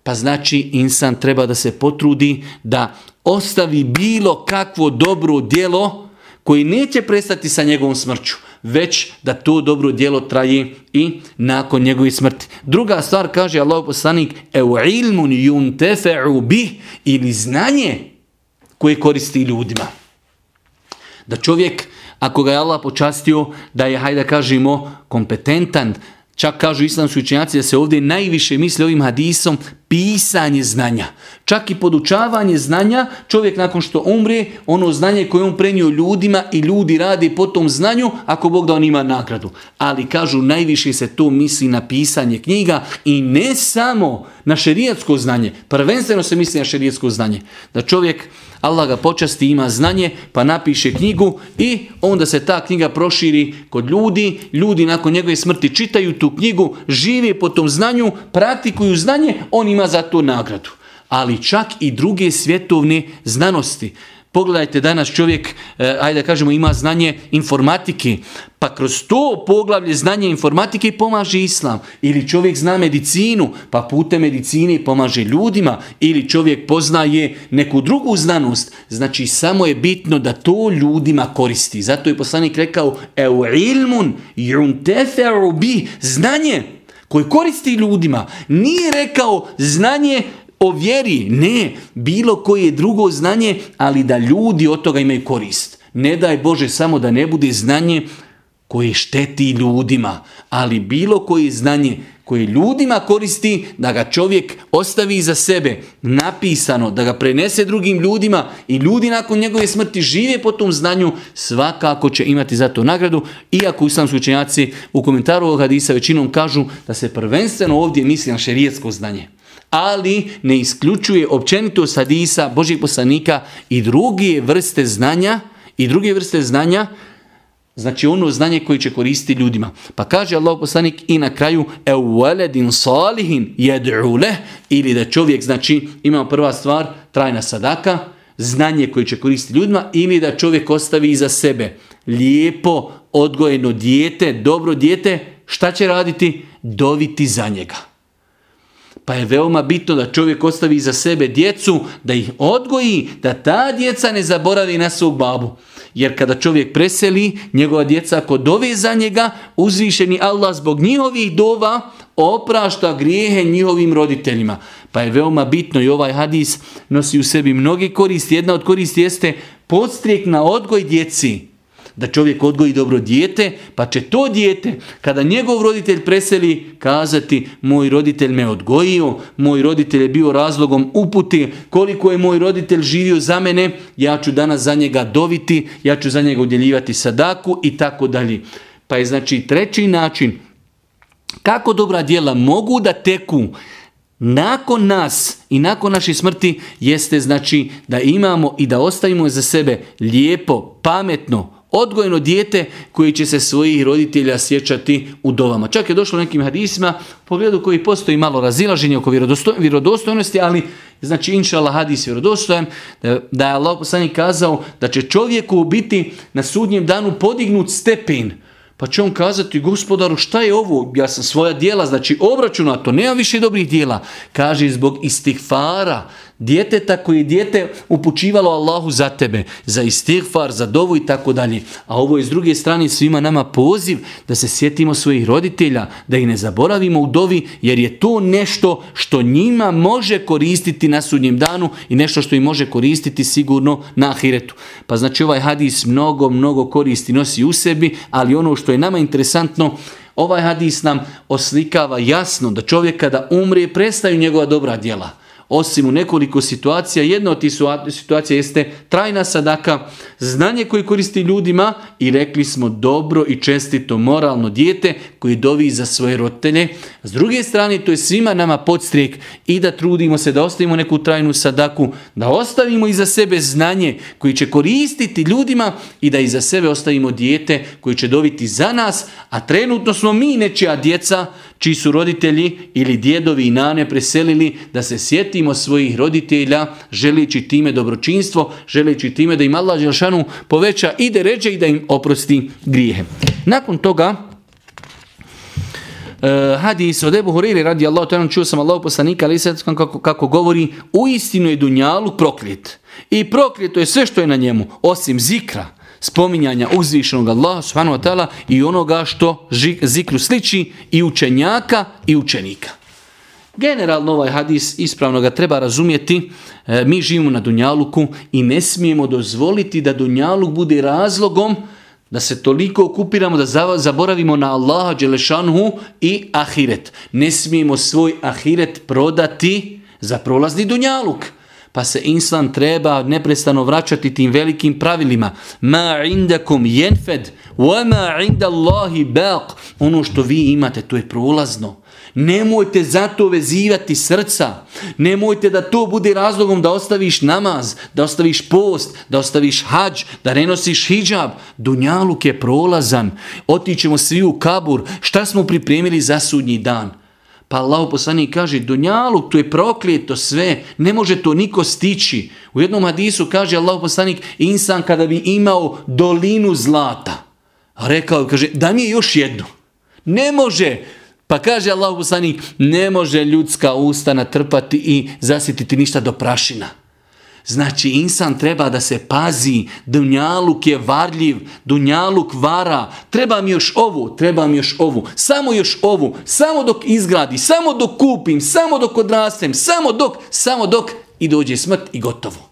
Pa znači insan treba da se potrudi da ostavi bilo kakvo dobro djelo koji neće prestati sa njegovom smrću, već da to dobro djelo traje i nakon njegove smrti. Druga stvar kaže Allah poslanik eu ilmun yuntefe'u bi ili znanje koje koristi ljudima. Da čovjek, ako ga je Allah počastio, da je, hajde kažemo, kompetentan, Čak kažu islamski učenjaci da se ovdje najviše misli ovim hadisom pisanje znanja. Čak i podučavanje znanja, čovjek nakon što umre, ono znanje koje on prenio ljudima i ljudi radi po tom znanju, ako Bog da on ima nagradu. Ali kažu najviše se to misli na pisanje knjiga i ne samo na šerijatsko znanje. Prvenstveno se misli na šerijatsko znanje. Da čovjek Allah ga počasti, ima znanje, pa napiše knjigu i onda se ta knjiga proširi kod ljudi. Ljudi nakon njegove smrti čitaju tu knjigu, žive po tom znanju, praktikuju znanje, on ima za to nagradu. Ali čak i druge svjetovne znanosti. Pogledajte danas čovjek, e, ajde da kažemo, ima znanje informatike, pa kroz to poglavlje znanje informatike pomaže islam. Ili čovjek zna medicinu, pa putem medicine pomaže ljudima. Ili čovjek poznaje neku drugu znanost. Znači, samo je bitno da to ljudima koristi. Zato je poslanik rekao, eu ilmun junteferu bi, znanje koje koristi ljudima. Nije rekao znanje o vjeri, ne, bilo koje drugo znanje, ali da ljudi od toga imaju korist. Ne daj Bože samo da ne bude znanje koje šteti ljudima, ali bilo koje znanje koje ljudima koristi, da ga čovjek ostavi za sebe napisano, da ga prenese drugim ljudima i ljudi nakon njegove smrti žive po tom znanju, svakako će imati za to nagradu, iako islamski učenjaci u komentaru ovog hadisa većinom kažu da se prvenstveno ovdje misli na šerijetsko znanje ali ne isključuje općenito hadisa Božih poslanika i druge vrste znanja i druge vrste znanja Znači ono znanje koje će koristiti ljudima. Pa kaže Allah poslanik i na kraju waladin salihin yad'u ili da čovjek znači ima prva stvar trajna sadaka, znanje koje će koristiti ljudima ili da čovjek ostavi iza sebe lijepo odgojeno dijete, dobro dijete, šta će raditi? Doviti za njega. Pa je veoma bitno da čovjek ostavi za sebe djecu, da ih odgoji, da ta djeca ne zaboravi na svog babu. Jer kada čovjek preseli, njegova djeca ako dove za njega, uzvišeni Allah zbog njihovih dova oprašta grijehe njihovim roditeljima. Pa je veoma bitno i ovaj hadis nosi u sebi mnogi koristi. Jedna od koristi jeste podstrijek na odgoj djeci da čovjek odgoji dobro dijete, pa će to dijete, kada njegov roditelj preseli, kazati moj roditelj me odgojio, moj roditelj je bio razlogom uputi, koliko je moj roditelj živio za mene, ja ću danas za njega doviti, ja ću za njega udjeljivati sadaku i tako dalje. Pa je znači treći način kako dobra djela mogu da teku nakon nas i nakon naše smrti jeste znači da imamo i da ostavimo za sebe lijepo, pametno, odgojeno dijete koji će se svojih roditelja sjećati u dovama. Čak je došlo nekim hadisima, u pogledu koji postoji malo razilaženje oko vjerodostojnosti, ali znači inša Allah hadis vjerodostojan, da je Allah poslanik kazao da će čovjeku biti na sudnjem danu podignut stepen, pa će on kazati gospodaru šta je ovo, ja sam svoja dijela, znači obračunato, nema više dobrih dijela. Kaže zbog istihfara, djeteta koji je dijete upućivalo Allahu za tebe, za istighfar, za dovu i tako dalje. A ovo je s druge strane svima nama poziv da se sjetimo svojih roditelja, da ih ne zaboravimo u dovi, jer je to nešto što njima može koristiti na sudnjem danu i nešto što im može koristiti sigurno na ahiretu. Pa znači ovaj hadis mnogo, mnogo koristi nosi u sebi, ali ono što je nama interesantno, ovaj hadis nam oslikava jasno da čovjek kada umrije prestaju njegova dobra djela osim u nekoliko situacija. Jedna od tih situacija jeste trajna sadaka, znanje koje koristi ljudima i rekli smo dobro i čestito moralno dijete koji dovi za svoje roditelje. S druge strane, to je svima nama podstrijek i da trudimo se da ostavimo neku trajnu sadaku, da ostavimo iza sebe znanje koji će koristiti ljudima i da iza sebe ostavimo dijete koji će dobiti za nas, a trenutno smo mi nečija djeca čiji su roditelji ili djedovi i nane preselili da se sjetimo svojih roditelja želeći time dobročinstvo, želeći time da im Allah Đelšanu poveća i ređe i da im oprosti grijehe. Nakon toga Uh, hadis od Ebu Huriri radi Allah, to čuo sam Allah poslanika, ali kako, kako govori, u istinu je dunjalu proklet. I prokleto je sve što je na njemu, osim zikra, spominjanja uzvišenog Allaha subhanahu wa ta'ala i onoga što zikru sliči i učenjaka i učenika. Generalno ovaj hadis ispravno ga treba razumjeti. E, mi živimo na Dunjaluku i ne smijemo dozvoliti da Dunjaluk bude razlogom da se toliko okupiramo da zaboravimo na Allaha Đelešanhu i Ahiret. Ne smijemo svoj Ahiret prodati za prolazni Dunjaluk pa se insan treba neprestano vraćati tim velikim pravilima. Ma indakum jenfed, wa ma baq. Ono što vi imate, to je prolazno. Nemojte zato vezivati srca. Nemojte da to bude razlogom da ostaviš namaz, da ostaviš post, da ostaviš hađ, da ne nosiš hijab. Dunjaluk je prolazan. Otićemo svi u kabur. Šta smo pripremili za sudnji dan? Pa Allah poslanik kaže, Dunjaluk, to je proklijeto sve, ne može to niko stići. U jednom hadisu kaže Allah poslanik, insan kada bi imao dolinu zlata, a rekao, kaže, da mi je još jedno. Ne može, pa kaže Allah poslanik, ne može ljudska usta natrpati i zasjetiti ništa do prašina. Znači, insan treba da se pazi, dunjaluk je varljiv, dunjaluk vara, treba mi još ovu, treba mi još ovu, samo još ovu, samo dok izgradi, samo dok kupim, samo dok odrastem, samo dok, samo dok i dođe smrt i gotovo.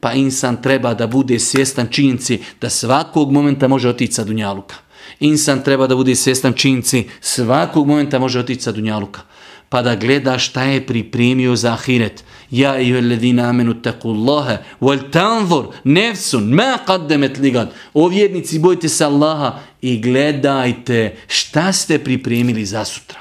Pa insan treba da bude svjestan činjenici da svakog momenta može otići sa dunjaluka. Insan treba da bude svjestan činjenici svakog momenta može otići sa dunjaluka pa da gleda šta je pripremio za ahiret. Ja i ledina amenu takullaha, wal tanzur, nefsun, ma qaddemet ligad. O vjernici, bojte se Allaha i gledajte šta ste pripremili za sutra.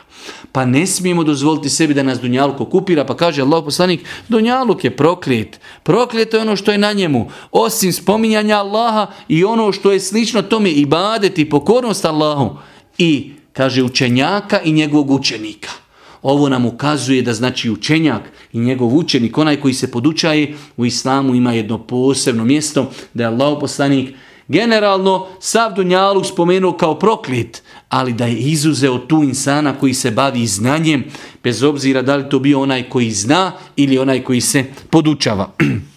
Pa ne smijemo dozvoliti sebi da nas Dunjaluk okupira, pa kaže Allah poslanik, Dunjaluk je proklijet. Proklijet je ono što je na njemu. Osim spominjanja Allaha i ono što je slično tome ibadeti, pokornost Allahu. I, kaže, učenjaka i njegovog učenika. Ovo nam ukazuje da znači učenjak i njegov učenik, onaj koji se podučaje u islamu ima jedno posebno mjesto, da je Allah poslanik generalno sav Dunjaluk spomenuo kao proklet, ali da je izuzeo tu insana koji se bavi znanjem, bez obzira da li to bio onaj koji zna ili onaj koji se podučava.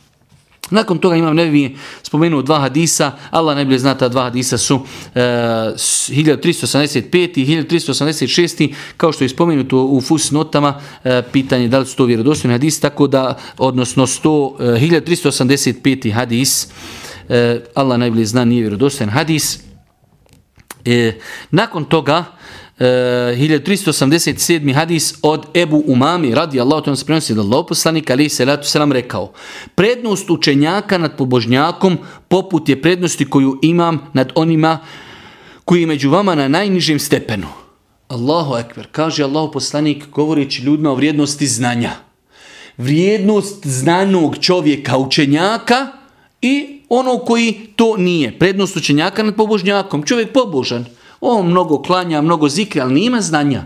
Nakon toga imam nevi spomenuo dva hadisa, Allah najbolje zna ta dva hadisa su e, 1385 i 1386, kao što je spomenuto u fus notama, e, pitanje da li su to vjerodostojni hadis, tako da, odnosno 100, e, 1385 hadis, e, Allah najbolje zna nije vjerodostojan hadis. E, nakon toga, 1387. Eh, hadis od Ebu Umami radi Allah, to se prenosi da Allah poslanik ali se ratu selam rekao prednost učenjaka nad pobožnjakom poput je prednosti koju imam nad onima koji je među vama na najnižem stepenu. Allahu ekber, kaže Allah poslanik govoreći ljudima o vrijednosti znanja. Vrijednost znanog čovjeka, učenjaka i ono koji to nije. Prednost učenjaka nad pobožnjakom. Čovjek pobožan on mnogo klanja, mnogo zikri, ali nima znanja.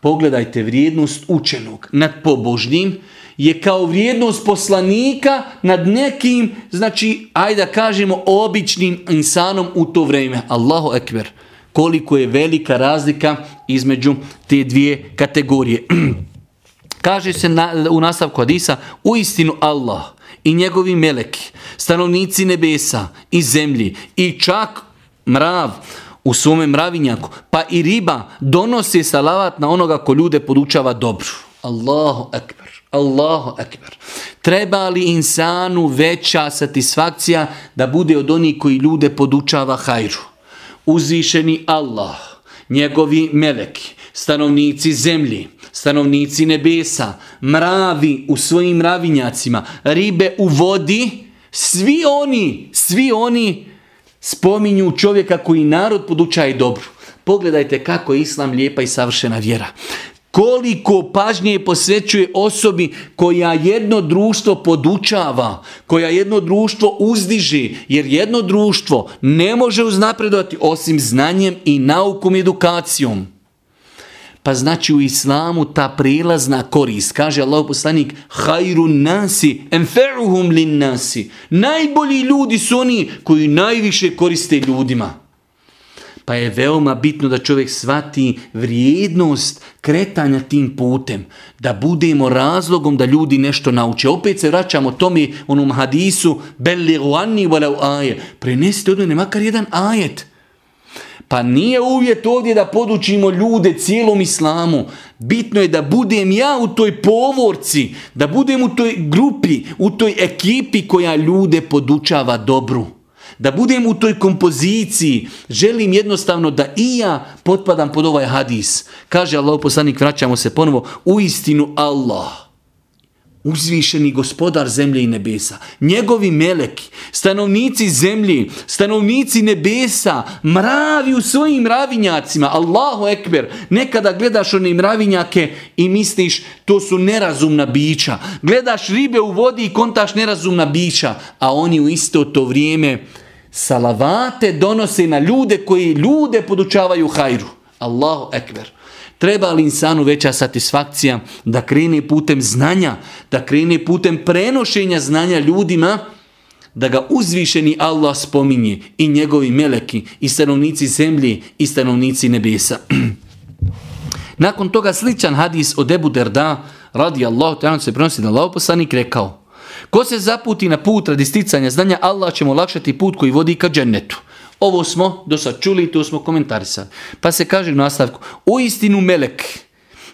Pogledajte vrijednost učenog nad pobožnim je kao vrijednost poslanika nad nekim, znači, ajde da kažemo, običnim insanom u to vrijeme. Allahu ekber. Koliko je velika razlika između te dvije kategorije. Kaže se na, u nastavku Hadisa, u istinu Allah i njegovi meleki, stanovnici nebesa i zemlji i čak mrav, u svome mravinjaku, pa i riba donosi salavat na onoga ko ljude podučava dobru. Allahu akbar. Allahu akbar. Treba li insanu veća satisfakcija da bude od onih koji ljude podučava hajru? Uzvišeni Allah, njegovi meleki, stanovnici zemlji, stanovnici nebesa, mravi u svojim mravinjacima, ribe u vodi, svi oni, svi oni spominju čovjeka koji narod podučaje dobru. Pogledajte kako je Islam lijepa i savršena vjera. Koliko pažnje posvećuje osobi koja jedno društvo podučava, koja jedno društvo uzdiže, jer jedno društvo ne može uznapredovati osim znanjem i naukom i edukacijom. Pa znači u islamu ta prilazna korist, kaže Allah poslanik, hajru nasi, enferuhum lin nasi. Najbolji ljudi su oni koji najviše koriste ljudima. Pa je veoma bitno da čovjek shvati vrijednost kretanja tim putem. Da budemo razlogom da ljudi nešto nauče. Opet se vraćamo tome onom hadisu, belli anni aje. Prenesite od mene makar jedan ajet. Pa nije uvjet ovdje da podučimo ljude cijelom islamu. Bitno je da budem ja u toj povorci, da budem u toj grupi, u toj ekipi koja ljude podučava dobru. Da budem u toj kompoziciji. Želim jednostavno da i ja potpadam pod ovaj hadis. Kaže Allah poslanik, vraćamo se ponovo, u istinu Allah uzvišeni gospodar zemlje i nebesa, njegovi meleki, stanovnici zemlje, stanovnici nebesa, mravi u svojim mravinjacima, Allahu ekber, nekada gledaš one mravinjake i misliš to su nerazumna bića, gledaš ribe u vodi i kontaš nerazumna bića, a oni u isto to vrijeme salavate donose na ljude koji ljude podučavaju hajru. Allahu ekber. Treba li insanu veća satisfakcija da krene putem znanja, da krene putem prenošenja znanja ljudima, da ga uzvišeni Allah spominje i njegovi meleki i stanovnici zemlje i stanovnici nebesa. Nakon toga sličan hadis od Ebu Derda radi Allah, te se prenosi da Allah poslanik rekao Ko se zaputi na put radi sticanja znanja, Allah će mu olakšati put koji vodi ka džennetu. Ovo smo do sad čuli to smo komentarisali. Pa se kaže u nastavku, u istinu melek,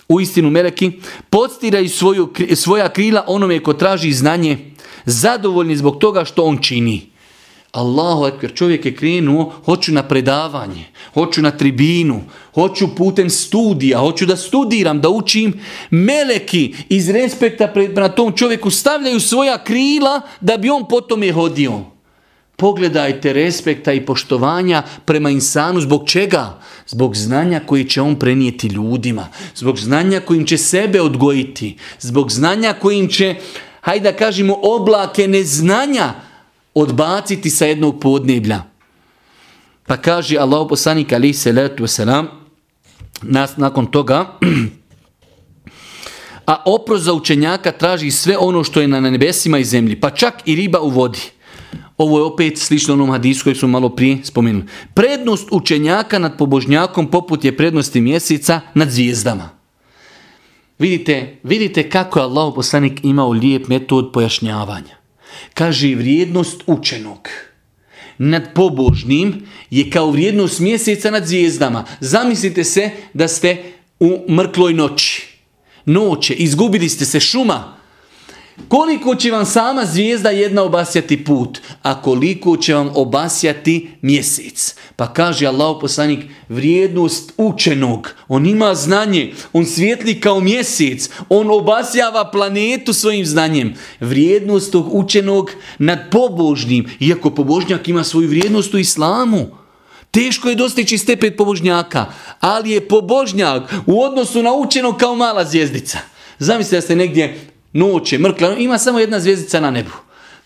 u istinu meleki, podstiraju svoju, svoja krila onome ko traži znanje, zadovoljni zbog toga što on čini. Allahu ekber, čovjek je krenuo, hoću na predavanje, hoću na tribinu, hoću putem studija, hoću da studiram, da učim. Meleki iz respekta prema tom čovjeku stavljaju svoja krila da bi on potom je hodio. Pogledajte respekta i poštovanja prema insanu. Zbog čega? Zbog znanja koji će on prenijeti ljudima. Zbog znanja kojim će sebe odgojiti. Zbog znanja kojim će, hajde da kažemo, oblake neznanja odbaciti sa jednog podneblja. Pa kaže Allah poslanik ali se letu selam nakon toga a oprost za učenjaka traži sve ono što je na nebesima i zemlji, pa čak i riba u vodi. Ovo je opet slično onom hadisu koji smo malo prije spomenuli. Prednost učenjaka nad pobožnjakom poput je prednosti mjeseca nad zvijezdama. Vidite, vidite kako je Allah poslanik imao lijep metod pojašnjavanja. Kaže vrijednost učenog nad pobožnim je kao vrijednost mjeseca nad zvijezdama. Zamislite se da ste u mrkloj noći. Noće, izgubili ste se šuma, koliko će vam sama zvijezda jedna obasjati put, a koliko će vam obasjati mjesec. Pa kaže Allah poslanik, vrijednost učenog, on ima znanje, on svijetli kao mjesec, on obasjava planetu svojim znanjem. Vrijednost tog učenog nad pobožnim, iako pobožnjak ima svoju vrijednost u islamu. Teško je dostići stepet pobožnjaka, ali je pobožnjak u odnosu na učenog kao mala zvijezdica. Zamislite da ste negdje noće, mrkla, ima samo jedna zvijezdica na nebu.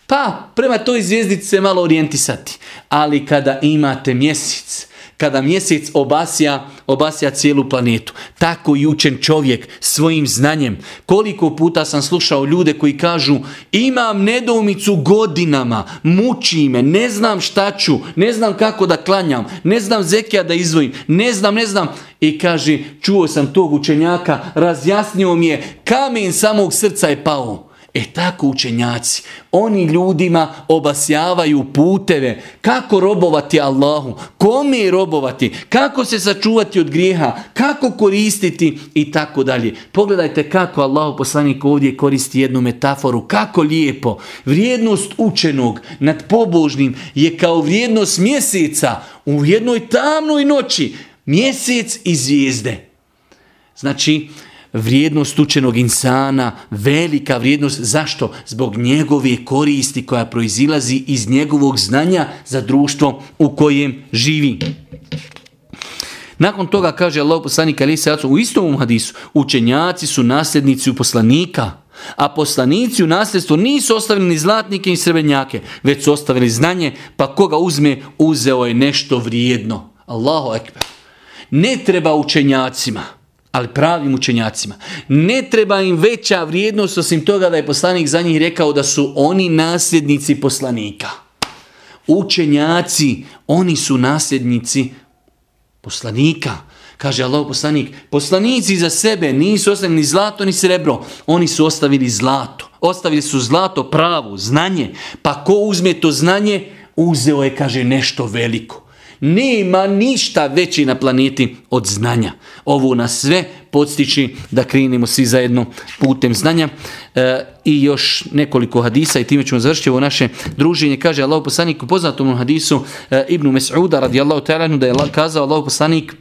Pa, prema toj zvijezdici se malo orijentisati. Ali kada imate mjesec, kada mjesec obasja, obasja cijelu planetu. Tako i učen čovjek svojim znanjem. Koliko puta sam slušao ljude koji kažu imam nedoumicu godinama, muči me, ne znam šta ću, ne znam kako da klanjam, ne znam zekija da izvojim, ne znam, ne znam. I kaže, čuo sam tog učenjaka, razjasnio mi je, kamen samog srca je pao. E tako učenjaci, oni ljudima obasjavaju puteve kako robovati Allahu, kome robovati, kako se sačuvati od grijeha, kako koristiti i tako dalje. Pogledajte kako Allah poslanik ovdje koristi jednu metaforu, kako lijepo. Vrijednost učenog nad pobožnim je kao vrijednost mjeseca u jednoj tamnoj noći. Mjesec i zvijezde. Znači, vrijednost učenog insana, velika vrijednost. Zašto? Zbog njegove koristi koja proizilazi iz njegovog znanja za društvo u kojem živi. Nakon toga kaže Allah poslanik Ali u istom hadisu, učenjaci su nasljednici u poslanika, a poslanici u nasljedstvo nisu ostavili ni zlatnike ni srebrnjake, već su ostavili znanje, pa koga uzme, uzeo je nešto vrijedno. Allahu ekber. Ne treba učenjacima ali pravim učenjacima. Ne treba im veća vrijednost osim toga da je poslanik za njih rekao da su oni nasljednici poslanika. Učenjaci, oni su nasljednici poslanika. Kaže Allah poslanik, poslanici za sebe nisu ostavili ni zlato ni srebro, oni su ostavili zlato. Ostavili su zlato pravo, znanje. Pa ko uzme to znanje, uzeo je, kaže, nešto veliko. Nema ništa veći na planeti od znanja. Ovo nas sve podstiči da krenemo svi zajedno putem znanja. E, I još nekoliko hadisa i time ćemo završiti ovo naše druženje. Kaže Allah poslanik u poznatom hadisu e, Ibnu Mes'uda radijallahu ta'ala da je kazao Allah poslanik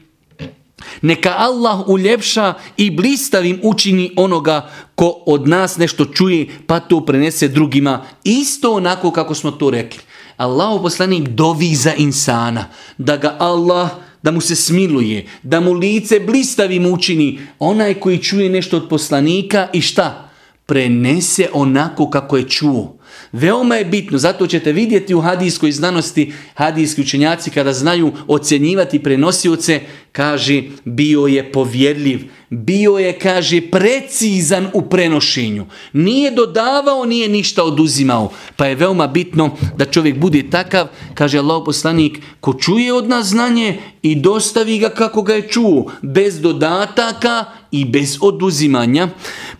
neka Allah uljepša i blistavim učini onoga ko od nas nešto čuje pa to prenese drugima isto onako kako smo to rekli. Allahu poslanik dovi za insana, da ga Allah, da mu se smiluje, da mu lice blistavim učini, onaj koji čuje nešto od poslanika i šta? Prenese onako kako je čuo. Veoma je bitno, zato ćete vidjeti u hadijskoj znanosti, hadijski učenjaci kada znaju ocjenjivati prenosioce, kaže bio je povjerljiv, bio je, kaže, precizan u prenošenju. Nije dodavao, nije ništa oduzimao. Pa je veoma bitno da čovjek bude takav, kaže Allah poslanik, ko čuje od nas znanje i dostavi ga kako ga je čuo, bez dodataka i bez oduzimanja.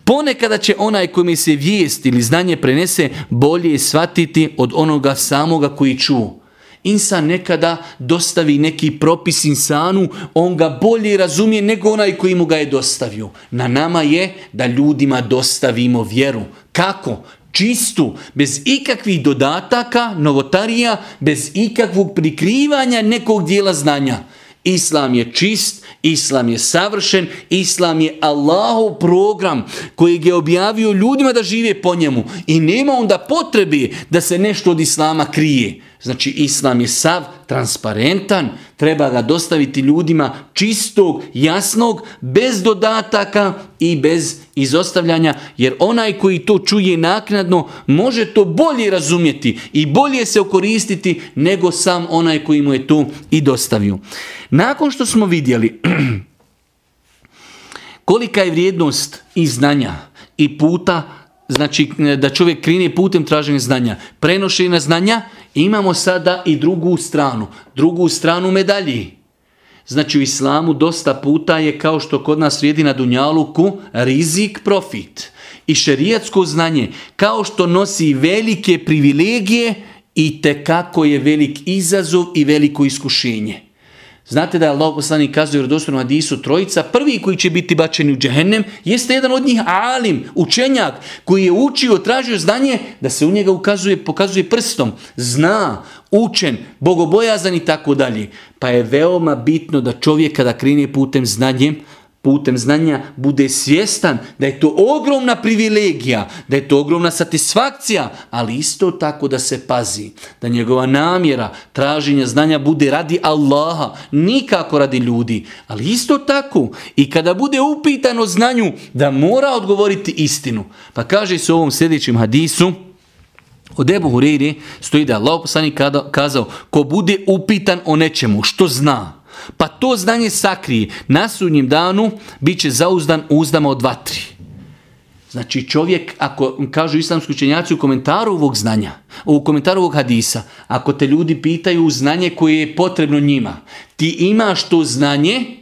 Ponekada će onaj koji se vijest ili znanje prenese bolje shvatiti od onoga samoga koji čuo. Insan nekada dostavi neki propis insanu, on ga bolje razumije nego onaj koji mu ga je dostavio. Na nama je da ljudima dostavimo vjeru. Kako? Čistu, bez ikakvih dodataka, novotarija, bez ikakvog prikrivanja nekog dijela znanja. Islam je čist, Islam je savršen, Islam je Allahov program koji je objavio ljudima da žive po njemu i nema onda potrebe da se nešto od Islama krije. Znači Islam je sav transparentan, treba ga dostaviti ljudima čistog, jasnog, bez dodataka i bez izostavljanja, jer onaj koji to čuje naknadno može to bolje razumjeti i bolje se okoristiti nego sam onaj koji mu je to i dostavio. Nakon što smo vidjeli kolika je vrijednost i znanja i puta znači da čovjek krine putem traženja znanja, prenošenja znanja, imamo sada i drugu stranu, drugu stranu medalji. Znači u islamu dosta puta je kao što kod nas vrijedi na Dunjaluku rizik profit. I šerijatsko znanje kao što nosi velike privilegije i te kako je velik izazov i veliko iskušenje. Znate da je Allah poslanik kazuje u vjerodostojnom hadisu trojica, prvi koji će biti bačeni u džehennem jeste jedan od njih alim, učenjak, koji je učio, tražio znanje da se u njega ukazuje, pokazuje prstom. Zna, učen, bogobojazan i tako dalje. Pa je veoma bitno da čovjek kada krene putem znanjem, putem znanja bude svjestan da je to ogromna privilegija, da je to ogromna satisfakcija, ali isto tako da se pazi, da njegova namjera traženja znanja bude radi Allaha, nikako radi ljudi, ali isto tako i kada bude upitan o znanju da mora odgovoriti istinu. Pa kaže se u ovom sljedećem hadisu, od Ebu Hureyri stoji da Allah poslanik kazao, ko bude upitan o nečemu što zna, pa to znanje sakrije. Na sudnjem danu bit će zauzdan uzdama od vatri. Znači čovjek, ako kažu islamski učenjaci u komentaru ovog znanja, u komentaru ovog hadisa, ako te ljudi pitaju znanje koje je potrebno njima, ti imaš to znanje,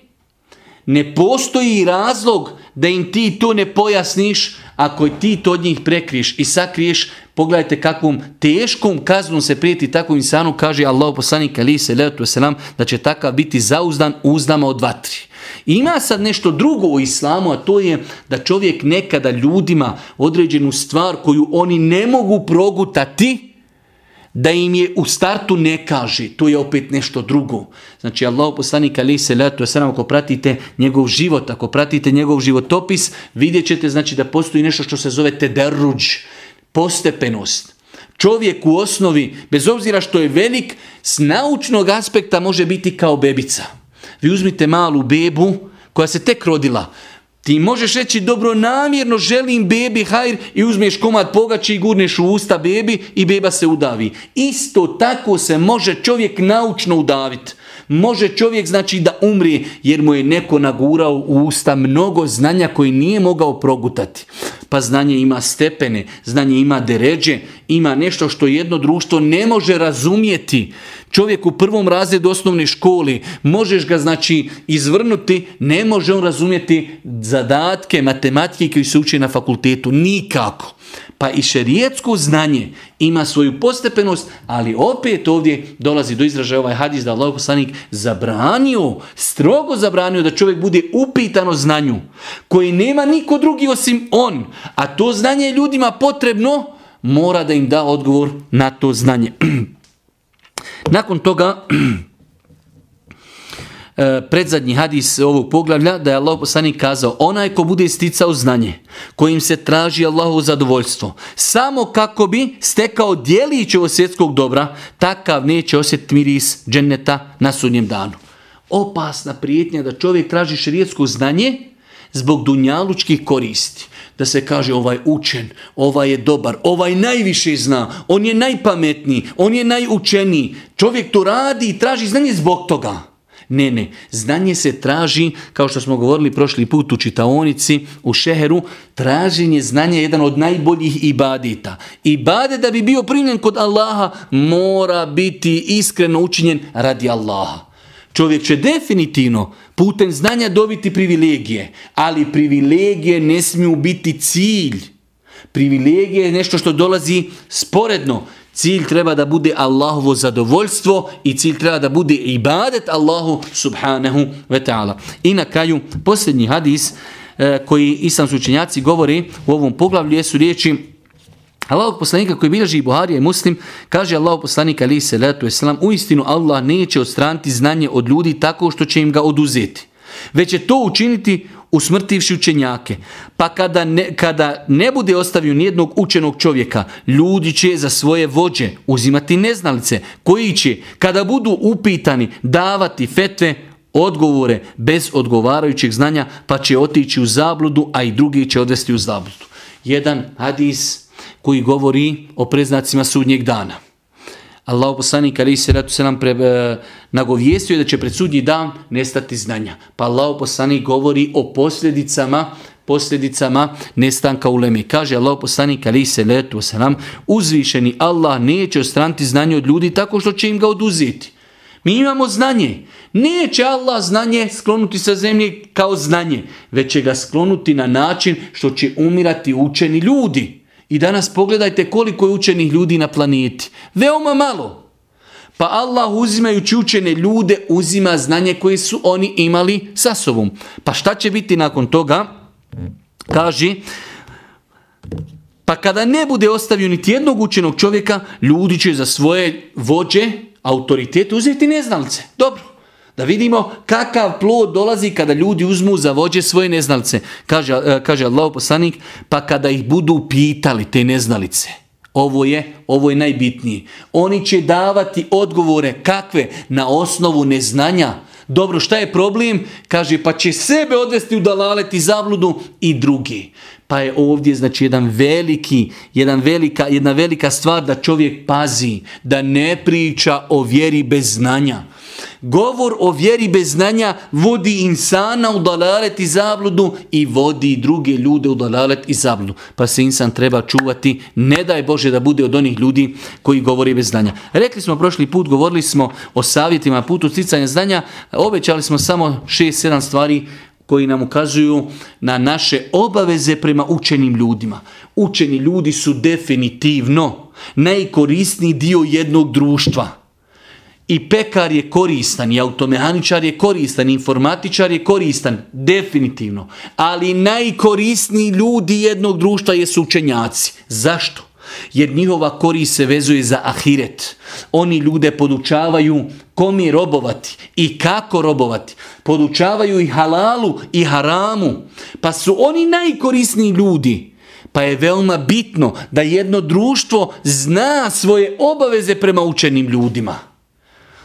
ne postoji razlog da im ti to ne pojasniš, ako ti to od njih prekriješ i sakriješ, pogledajte kakvom teškom kaznom se prijeti takvom insanu, kaže Allah poslanik ali se letu selam, da će takav biti zauzdan uzdama od vatri. Ima sad nešto drugo u islamu, a to je da čovjek nekada ljudima određenu stvar koju oni ne mogu progutati, da im je u startu ne kaže, to je opet nešto drugo. Znači Allah poslanik ali se letu selam ako pratite njegov život, ako pratite njegov životopis, vidjet ćete znači da postoji nešto što se zove tederuđ, postepenost. Čovjek u osnovi, bez obzira što je velik, s naučnog aspekta može biti kao bebica. Vi uzmite malu bebu koja se tek rodila, ti možeš reći dobro namjerno želim bebi hajr i uzmeš komad pogači i gurneš u usta bebi i beba se udavi. Isto tako se može čovjek naučno udaviti. Može čovjek znači da umri jer mu je neko nagurao u usta mnogo znanja koji nije mogao progutati. Pa znanje ima stepene, znanje ima deređe, ima nešto što jedno društvo ne može razumjeti. Čovjek u prvom razredu osnovne školi, možeš ga znači izvrnuti, ne može on razumjeti zadatke, matematike koji se uči na fakultetu. Nikako. Pa i šerijetsko znanje ima svoju postepenost, ali opet ovdje dolazi do izražaja ovaj hadis da Allah poslanik zabranio, strogo zabranio da čovjek bude upitan o znanju koji nema niko drugi osim on, a to znanje je ljudima potrebno, mora da im da odgovor na to znanje. Nakon toga E, predzadnji hadis ovog poglavlja da je Allah poslanik kazao onaj ko bude sticao znanje kojim se traži Allahovo zadovoljstvo samo kako bi stekao dijelić ovog svjetskog dobra takav neće osjetiti miris dženneta na sudnjem danu. Opasna prijetnja da čovjek traži širijetsko znanje zbog dunjalučkih koristi. Da se kaže ovaj učen, ovaj je dobar, ovaj najviše zna, on je najpametniji, on je najučeniji. Čovjek to radi i traži znanje zbog toga. Ne, ne. Znanje se traži, kao što smo govorili prošli put u čitaonici, u šeheru, traženje znanja je jedan od najboljih ibadita. Ibade da bi bio primljen kod Allaha mora biti iskreno učinjen radi Allaha. Čovjek će definitivno putem znanja dobiti privilegije, ali privilegije ne smiju biti cilj. Privilegije je nešto što dolazi sporedno. Cilj treba da bude Allahovo zadovoljstvo i cilj treba da bude ibadet Allahu subhanahu wa ta'ala. I na kraju posljednji hadis e, koji islamski učenjaci govori u ovom poglavlju jesu riječi Allahog poslanika koji bilježi i Buharija i Muslim, kaže Allahog poslanika ali se letu u istinu Allah neće odstraniti znanje od ljudi tako što će im ga oduzeti. Već će to učiniti usmrtivši učenjake. Pa kada ne, kada ne bude ostavio nijednog učenog čovjeka, ljudi će za svoje vođe uzimati neznalice, koji će, kada budu upitani, davati fetve, odgovore bez odgovarajućeg znanja, pa će otići u zabludu, a i drugi će odvesti u zabludu. Jedan hadis koji govori o preznacima sudnjeg dana. Allah poslanik ali se ratu selam pre, e, nagovijestio da će pred sudnji dan nestati znanja. Pa Allah poslanik govori o posljedicama posljedicama nestanka uleme. Kaže Allah poslanik ali se letu nam uzvišeni Allah neće ostraniti znanje od ljudi tako što će im ga oduzeti. Mi imamo znanje. Neće Allah znanje sklonuti sa zemlje kao znanje, već će ga sklonuti na način što će umirati učeni ljudi. I danas pogledajte koliko je učenih ljudi na planeti. Veoma malo. Pa Allah uzimajući učene ljude uzima znanje koje su oni imali sa sobom. Pa šta će biti nakon toga? Kaže, pa kada ne bude ostavio niti jednog učenog čovjeka, ljudi će za svoje vođe, autoritet uzeti neznalce. Dobro. Da vidimo kakav plod dolazi kada ljudi uzmu za vođe svoje neznalice. Kaže, e, kaže Allah poslanik, pa kada ih budu pitali te neznalice. Ovo je, ovo je najbitnije. Oni će davati odgovore kakve na osnovu neznanja. Dobro, šta je problem? Kaže, pa će sebe odvesti u dalalet i zabludu i drugi. Pa je ovdje znači jedan veliki, jedan velika, jedna velika stvar da čovjek pazi, da ne priča o vjeri bez znanja. Govor o vjeri bez znanja vodi insana u dalalet i zabludu i vodi druge ljude u dalalet i zabludu. Pa se insan treba čuvati, ne daj Bože da bude od onih ljudi koji govori bez znanja. Rekli smo prošli put, govorili smo o savjetima putu sticanja znanja, obećali smo samo 6-7 stvari koji nam ukazuju na naše obaveze prema učenim ljudima. Učeni ljudi su definitivno najkorisniji dio jednog društva. I pekar je koristan, i automehaničar je koristan, i informatičar je koristan, definitivno. Ali najkorisniji ljudi jednog društva jesu učenjaci. Zašto? Jer njihova korist se vezuje za ahiret. Oni ljude podučavaju komi robovati i kako robovati. Podučavaju i halalu i haramu. Pa su oni najkorisniji ljudi. Pa je veoma bitno da jedno društvo zna svoje obaveze prema učenim ljudima.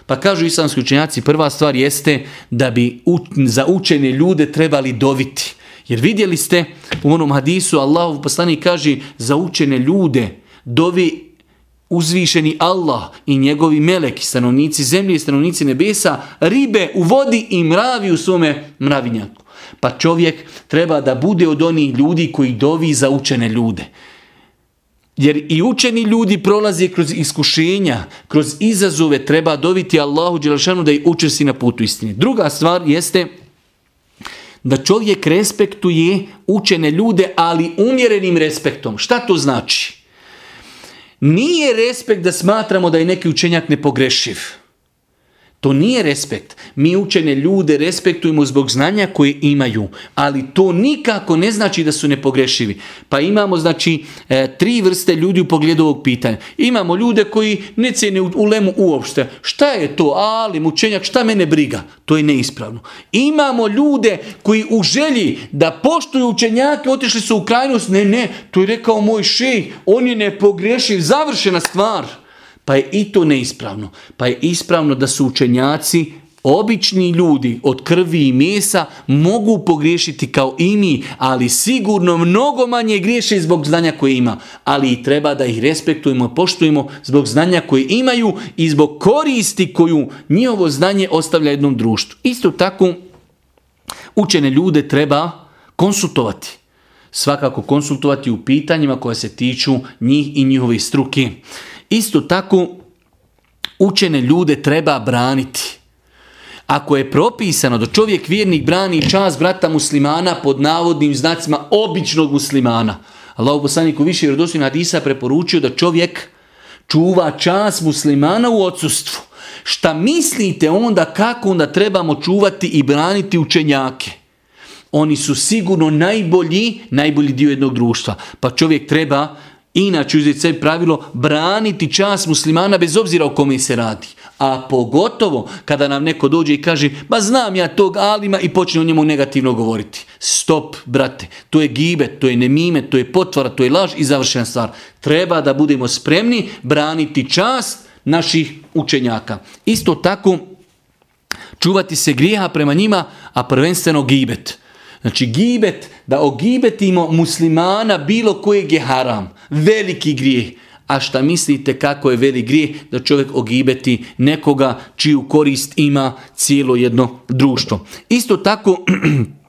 Pa kažu islamski učenjaci, prva stvar jeste da bi za učene ljude trebali doviti. Jer vidjeli ste u onom hadisu Allahov poslanik kaže za učene ljude dovi uzvišeni Allah i njegovi meleki, stanovnici zemlje i stanovnici nebesa, ribe u vodi i mravi u svome mravinjaku. Pa čovjek treba da bude od onih ljudi koji dovi za učene ljude. Jer i učeni ljudi prolaze kroz iskušenja, kroz izazove, treba doviti Allahu Đelešanu da ih učesti na putu istine. Druga stvar jeste da čovjek respektuje učene ljude, ali umjerenim respektom. Šta to znači? Nije respekt da smatramo da je neki učenjak nepogrešiv. To nije respekt. Mi učene ljude respektujemo zbog znanja koje imaju, ali to nikako ne znači da su nepogrešivi. Pa imamo znači e, tri vrste ljudi u pogledu ovog pitanja. Imamo ljude koji ne cijene u lemu uopšte. Šta je to? Ali mučenjak, šta mene briga? To je neispravno. Imamo ljude koji u želji da poštuju učenjake otišli su u krajnost. Ne, ne, to je rekao moj šej. On je nepogrešiv. Završena stvar. Pa je i to neispravno. Pa je ispravno da su učenjaci Obični ljudi od krvi i mesa mogu pogriješiti kao i mi, ali sigurno mnogo manje griješe zbog znanja koje ima. Ali i treba da ih respektujemo, poštujemo zbog znanja koje imaju i zbog koristi koju njihovo znanje ostavlja jednom društvu. Isto tako učene ljude treba konsultovati. Svakako konsultovati u pitanjima koja se tiču njih i njihove struke. Isto tako, učene ljude treba braniti. Ako je propisano da čovjek vjernik brani čast brata muslimana pod navodnim znacima običnog muslimana, Allah u više vjerodostojnih hadisa preporučio da čovjek čuva čast muslimana u odsustvu. Šta mislite onda kako onda trebamo čuvati i braniti učenjake? Oni su sigurno najbolji, najbolji dio jednog društva. Pa čovjek treba Inače, uzeti sebi pravilo, braniti čas muslimana bez obzira o kome se radi. A pogotovo kada nam neko dođe i kaže, ba znam ja tog alima i počne o njemu negativno govoriti. Stop, brate, to je gibet, to je nemime, to je potvara, to je laž i završena stvar. Treba da budemo spremni braniti čast naših učenjaka. Isto tako, čuvati se grijeha prema njima, a prvenstveno gibet. Znači gibet, da ogibetimo muslimana bilo kojeg je haram. Veliki grijeh. A šta mislite kako je veli grijeh da čovjek ogibeti nekoga čiju korist ima cijelo jedno društvo. Isto tako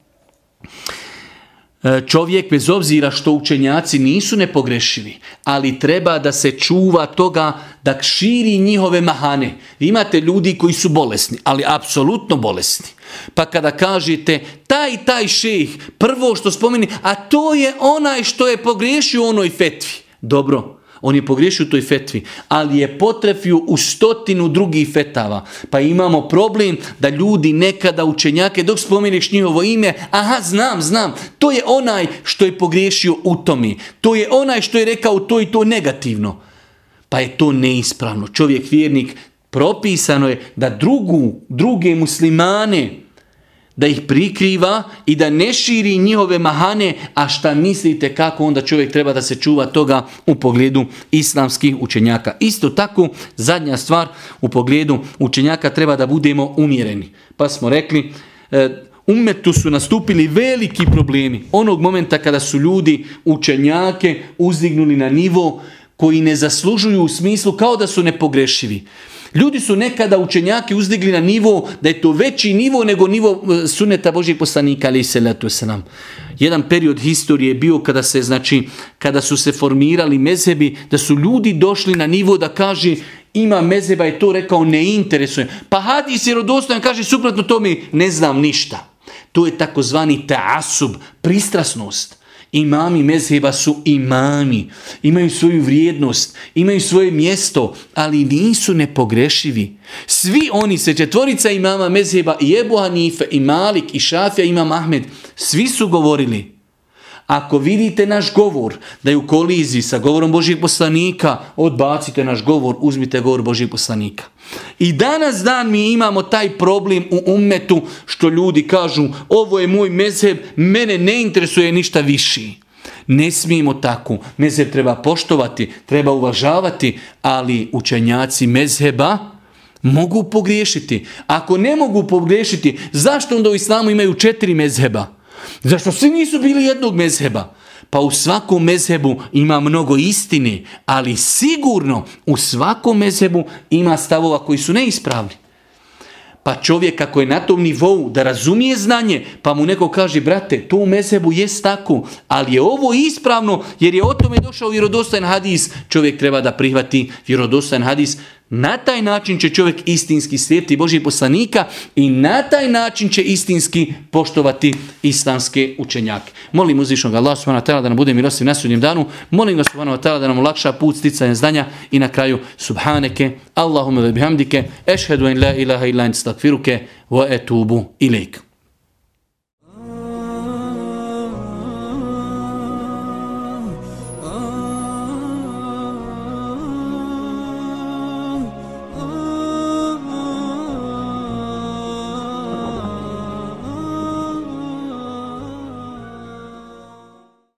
čovjek bez obzira što učenjaci nisu nepogrešivi, ali treba da se čuva toga da širi njihove mahane. Vi imate ljudi koji su bolesni, ali apsolutno bolesni. Pa kada kažete taj taj šejh, prvo što spomeni, a to je onaj što je pogriješio u onoj fetvi. Dobro, on je pogriješio u toj fetvi, ali je potrefio u stotinu drugih fetava. Pa imamo problem da ljudi nekada učenjake, dok spomeniš njihovo ime, aha, znam, znam, to je onaj što je pogriješio u tomi. To je onaj što je rekao to i to negativno. Pa je to neispravno. Čovjek vjernik, propisano je da drugu, druge muslimane, da ih prikriva i da ne širi njihove mahane, a šta mislite kako onda čovjek treba da se čuva toga u pogledu islamskih učenjaka. Isto tako, zadnja stvar u pogledu učenjaka treba da budemo umjereni. Pa smo rekli, e, umetu su nastupili veliki problemi. Onog momenta kada su ljudi učenjake uzdignuli na nivo koji ne zaslužuju u smislu kao da su nepogrešivi. Ljudi su nekada učenjaki uzdigli na nivo da je to veći nivo nego nivo e, suneta Božih poslanika ali se letu nam. Jedan period historije je bio kada se znači kada su se formirali mezebi da su ljudi došli na nivo da kaže ima mezeba je to rekao ne interesuje. Pa hadis je rodostojan kaže suprotno to mi ne znam ništa. To je takozvani taasub, pristrasnost. Imami mezheba su imami, imaju svoju vrijednost, imaju svoje mjesto, ali nisu nepogrešivi. Svi oni se četvorica imama mezheba i Ebu Hanife, i Malik, i Šafija, imam Ahmed, svi su govorili ako vidite naš govor da je u koliziji sa govorom Božih poslanika, odbacite naš govor, uzmite govor Božih poslanika. I danas dan mi imamo taj problem u ummetu što ljudi kažu ovo je moj mezheb, mene ne interesuje ništa viši. Ne smijemo tako. Mezheb treba poštovati, treba uvažavati, ali učenjaci mezheba mogu pogriješiti. Ako ne mogu pogriješiti, zašto onda u islamu imaju četiri mezheba? Zašto svi nisu bili jednog mezheba? Pa u svakom mezhebu ima mnogo istine, ali sigurno u svakom mezhebu ima stavova koji su neispravni. Pa čovjek ako je na tom nivou da razumije znanje, pa mu neko kaže, brate, to u mesebu jest tako, ali je ovo ispravno jer je o tome došao vjerodostojan hadis. Čovjek treba da prihvati vjerodostojan hadis. Na taj način će čovjek istinski slijediti Božih poslanika i na taj način će istinski poštovati islamske učenjake. Molim uzvišnog Allah subhanahu wa da nam bude milostiv na sudnjem danu. Molim ga subhanahu wa da nam olakša put sticanja znanja i na kraju subhaneke Allahumma ve bihamdike ešhedu en la ilaha illa ent stakfiruke wa etubu ilik.